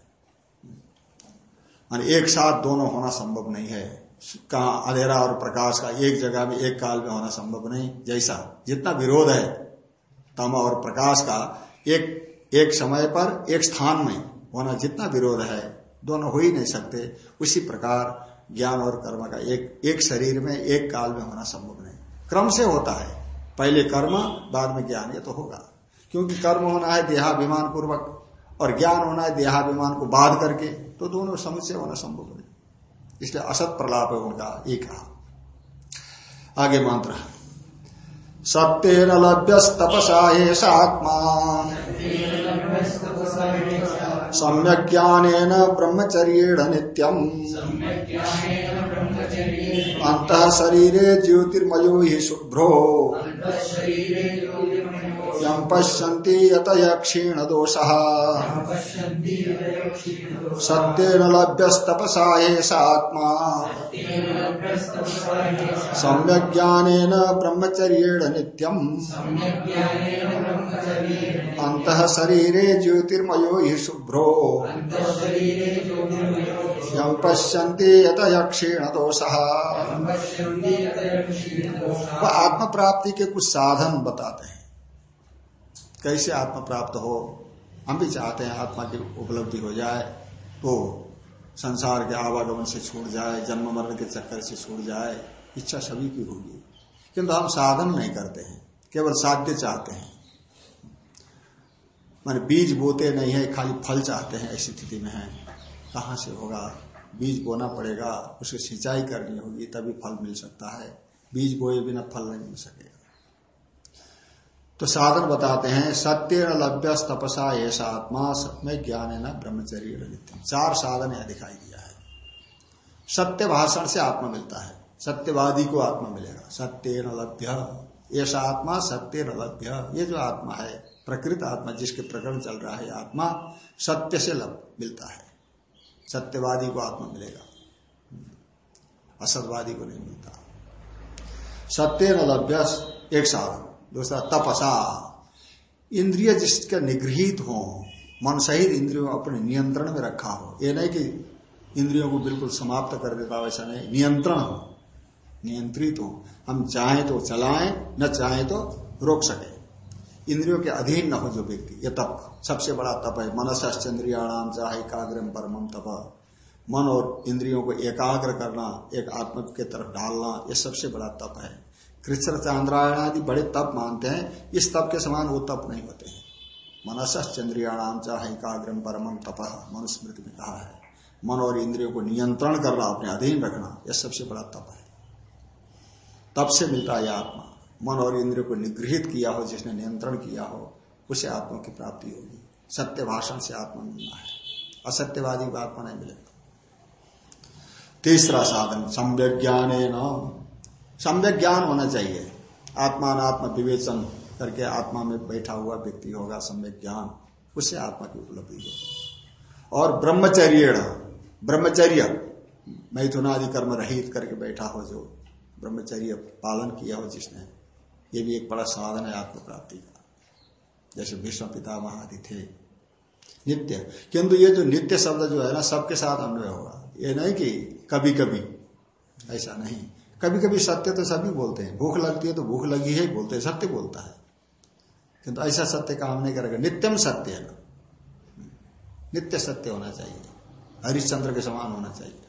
एक साथ दोनों होना संभव नहीं है। कहा अंधेरा और प्रकाश का एक जगह में एक काल में होना संभव नहीं, जैसा जितना विरोध है, तम और प्रकाश का, एक एक समय पर, एक स्थान में होना जितना विरोध है, दोनों हो ही नहीं सकते। उसी प्रकार ज्ञान और कर्म का एक एक शरीर में, एक काल में होना संभव नहीं। क्रम से होता है। पहले कर्म, बाद में ज्ञान, ये तो होगा। क्योंकि कर्म होना है देहाभिमान पूर्वक। और ज्ञान होना है, देहाभिमान को बाध करके तो दोनों समुचय होना संभव नहीं। इसलिए असत प्रलाप है उनका एक आगे मंत्र सत्य न लभ्य तपसा आत्मा सम्यक ज्ञान ब्रह्मचर्य नित्यम। अंत शरीर ज्योतिर्मयो ही शुभ्रो। यम पश्यन्ति यत क्षीण दोष सत्येन लभ्यस्तपसा एषात्मा सम्यक ज्ञानेन ब्रह्मचर्येण नित्यम्। अंत शरीरे ज्योतिर्मयो हि शुभ्रो। यम पश्यन्ति यत क्षीण दोष आत्म प्राप्ति के कुछ साधन बताते हैं। कैसे आत्मा प्राप्त हो, हम भी चाहते हैं आत्मा की उपलब्धि हो जाए तो संसार के आवागमन से छूट जाए, जन्म मरण के चक्कर से छूट जाए, इच्छा सभी की होगी। किंतु हम साधन नहीं करते हैं, केवल साध्य चाहते हैं। मान बीज बोते नहीं है, खाली फल चाहते हैं, ऐसी स्थिति में है। कहाँ से होगा? बीज बोना पड़ेगा, उसकी सिंचाई करनी होगी, तभी फल मिल सकता है। बीज बोए बिना फल नहीं मिल सकेगा तो साधन बताते हैं सत्य न लभ्य तपसा ऐसा आत्मा में ज्ञान है न ब्रह्मचर्य चार साधन यहाँ दिखाई दिया है। सत्य भाषण से आत्मा मिलता है। सत्यवादी को आत्मा मिलेगा। सत्य न लभ्य ऐसा आत्मा सत्य न लभ्य। ये जो आत्मा है, प्रकृत आत्मा जिसके प्रकरण चल रहा है, आत्मा सत्य से लब मिलता है। सत्यवादी को आत्मा मिलेगा। असतवादी को नहीं मिलता। सत्य न लभ्य, एक साधन। दूसरा तपसा। इंद्रिय जिसका निगृहित हो, मन सहित इंद्रियों अपने नियंत्रण में रखा हो। यह नहीं कि इंद्रियों को बिल्कुल समाप्त कर देता वैसा नहीं। नियंत्रण हो, नियंत्रित हो। हम चाहे तो चलाएँ, न चाहे तो रोक सके। इंद्रियों के अधीन न हो जो व्यक्ति। ये तप। सबसे बड़ा तप है मनसश्चंद्रियाणाम चाहे एकाग्रम परम तप। मन और इंद्रियों को एकाग्र करना, एक आत्म के तरफ़ डालना यह सबसे बड़ा तप है। कृष्ण चांद्रायण आदि बड़े तप मानते हैं, इस तप के समान वो तप नहीं होते हैं। मनस चंद्रियाणाम चाहे एकाग्रम परम तप, मनुस्मृति में कहा है। मन और इंद्रियों को नियंत्रण करना, अपने अधीन रखना, यह सबसे बड़ा तप है। तप से मिलता है आत्मा। मन और इंद्रियों को निगृहित किया हो, जिसने नियंत्रण किया हो, उसे आत्मा की प्राप्ति होगी। सत्य भाषण से आत्मा मिलना है। असत्यवादी को आत्मा नहीं मिलेगा। तीसरा साधन सम्यक ज्ञान सम्यक ज्ञान होना चाहिए। आत्मात्म विवेचन करके आत्मा में बैठा हुआ व्यक्ति होगा सम्यक ज्ञान उससे आत्मा की उपलब्धि होगी। और ब्रह्मचर्य ब्रह्मचर्य, मैथुनादि कर्म रहित करके बैठा हो जो ब्रह्मचर्य पालन किया हो जिसने, ये भी एक बड़ा साधन है आत्म प्राप्ति का। जैसे भीष्म पिता महादि थे। नित्य, किंतु ये जो नित्य शब्द जो है ना, सबके साथ अन्वय होगा। ये नहीं कि कभी कभी ऐसा नहीं। कभी कभी सत्य तो सभी बोलते हैं। भूख लगती है तो भूख लगी है, बोलते हैं, सत्य बोलता है। किंतु तो ऐसा सत्य काम नहीं करेगा। नित्यम सत्य है। नित्य सत्य होना चाहिए। हरिश्चंद्र के समान होना चाहिए।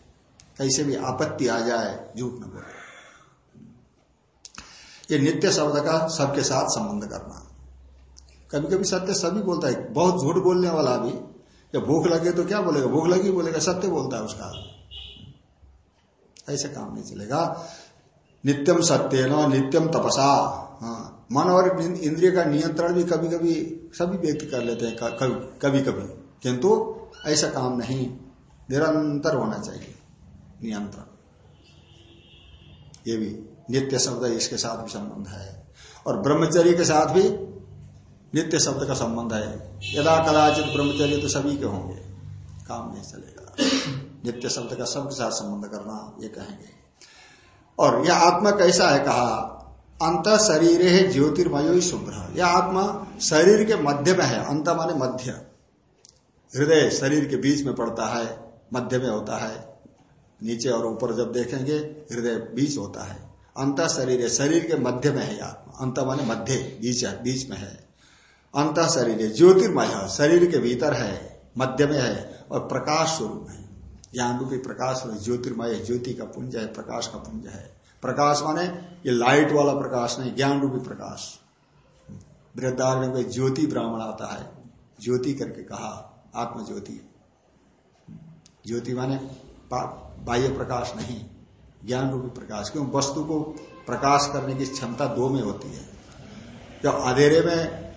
कैसे भी आपत्ति आ जाए, झूठ न बोले। ये नित्य शब्द का सबके साथ संबंध करना। कभी कभी सत्य सभी बोलता है। बहुत झूठ बोलने वाला भी, जब भूख लगे तो क्या बोलेगा? भूख लगी बोलेगा, सत्य बोलता है उसका। ऐसे काम नहीं चलेगा। नित्यम सत्य न नित्यम तपसा। हाँ मन और इंद्रिय का नियंत्रण भी कभी कभी सभी व्यक्त कर लेते हैं कभी कभी किंतु ऐसा काम नहीं। निरंतर होना चाहिए, नियंत्रण। ये भी नित्य शब्द इसके साथ भी संबंध है। और ब्रह्मचर्य के साथ भी नित्य शब्द का संबंध है। यदा कदाचित ब्रह्मचर्य तो सभी के होंगे। काम नहीं चलेगा। नित्य शब्द का सबके साथ संबंध करना, ये कहेंगे। और यह आत्मा कैसा है कहा? अंत शरीर है ज्योतिर्मय शुभ्र। यह आत्मा शरीर के मध्य में है। अंत माने मध्य। हृदय शरीर के बीच में पड़ता है, मध्य में होता है। नीचे और ऊपर जब देखेंगे, हृदय बीच होता है। अंत शरीर शरीर के मध्य में है आत्मा। अंत माने मध्य, बीच है, बीच में है। अंत शरीर ज्योतिर्मय। शरीर के भीतर है, मध्य में है और प्रकाश स्वरूप है। ज्ञान रूपी प्रकाश ज्योतिर्मय ज्योति का पुंज है, प्रकाश का पुंज है। प्रकाश माने ये लाइट वाला प्रकाश नहीं, ज्ञान रूपी प्रकाश। वृद्धार में ज्योति ब्राह्मण आता है। ज्योति करके कहा आत्म ज्योति ज्योति माने बाह्य प्रकाश नहीं, ज्ञान रूपी प्रकाश। क्यों? वस्तु को प्रकाश करने की क्षमता दो में होती है। जब अंधेरे में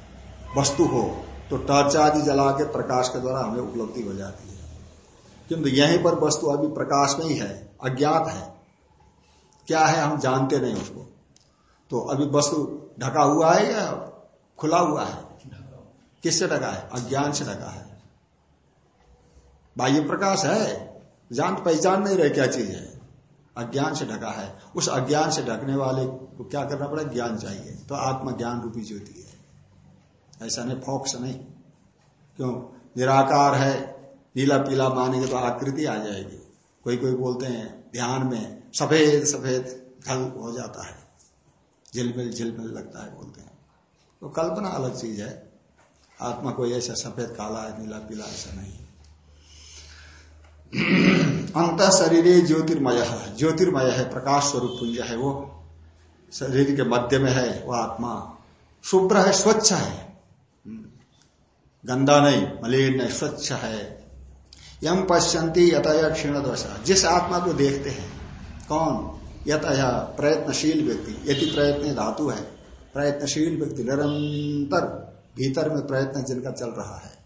वस्तु हो तो टर्च आदि जला के प्रकाश के द्वारा हमें उपलब्धि हो जाती है। किंतु यहीं पर वस्तु अभी प्रकाश में ही है अज्ञात है। क्या है हम जानते नहीं उसको। तो अभी वस्तु ढका हुआ है या खुला हुआ है? किससे ढका है? अज्ञान से ढका है। बाह्य प्रकाश है। जान पहचान नहीं रहे क्या चीज़ है। अज्ञान से ढका है। उस अज्ञान से ढकने वाले को क्या करना पड़ेगा ज्ञान चाहिए। तो आत्मा ज्ञान रूपी ज्योति है। ऐसा नहीं, फोक्स नहीं। क्यों? निराकार है। नीला पीला मानेंगे तो आकृति आ जाएगी। कोई कोई बोलते हैं, ध्यान में सफ़ेद सफ़ेद घल हो जाता है। झिलमिल झिलमिल लगता है बोलते हैं। तो कल्पना अलग चीज़ है। आत्मा कोई ऐसा सफ़ेद, काला है, नीला, पीला ऐसा नहीं। अंत शरीर ज्योतिर्मय है। ज्योतिर्मय है, प्रकाश स्वरूप पुंज है वो। शरीर के मध्य में है वो आत्मा। शुभ्र है, स्वच्छ है। गंदा नहीं, मलिन नहीं, स्वच्छ है। यम पश्यंती यतया क्षीण दोषा जिस आत्मा को देखते हैं कौन? यतया प्रयत्नशील व्यक्ति। यदि प्रयत्न धातु है। प्रयत्नशील व्यक्ति निरंतर भीतर में प्रयत्न जिनका चल रहा है।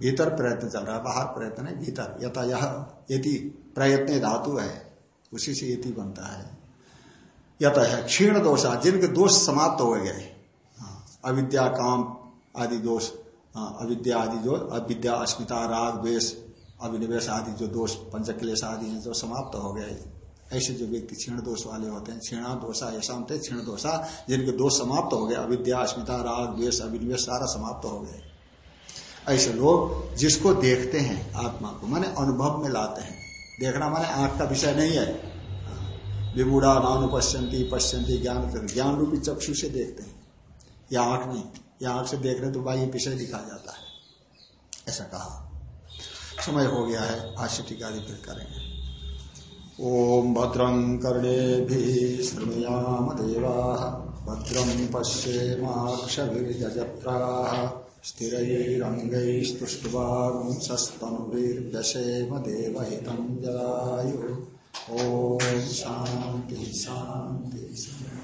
भीतर प्रयत्न चल रहा है बाहर प्रयत्न है भीतर। यथा यह यदि प्रयत्न धातु है उसी से यति बनता है। यत है क्षीण दोषा जिनके दोष समाप्त हो गए हाँ, अविद्या काम आदि दोष अविद्या आदि जो, अविद्या, अस्मिता, राग, द्वेष अभिनिवेश आदि जो दोष, पंचक्लेश आदि हैं जो समाप्त हो गए। ऐसे जो व्यक्ति क्षीण दोष वाले होते हैं, क्षीणा दोषा, ऐसा होते क्षीण दोषा, जिनके दोष समाप्त हो गए, अविद्या, अस्मिता, राग, द्वेष अभिनिवेश सारा समाप्त हो गए। ऐसे लोग जिसको देखते हैं आत्मा को, माने अनुभव में लाते हैं। देखना माने आँख का विषय नहीं है। विबूढ़ा नानु पश्यंती पश्यंती ज्ञान ज्ञान रूपी चक्षु से देखते हैं। या आँख नहीं या आँख से देख रहे तो भाई विषय दिखा जाता है। ऐसा कहा। समय हो गया है भाष्य टीका फिर करेंगे। ओम भद्रं कर्णे भी श्रृणुयाम देवा। भद्रं पश्येम्क्षजत्रा स्थिरैरङ्गैस्तुष्ट्वांसस्तनुभिर्दशेम देवहितं जलायु। ॐ शान्ति शान्ति शान्ति।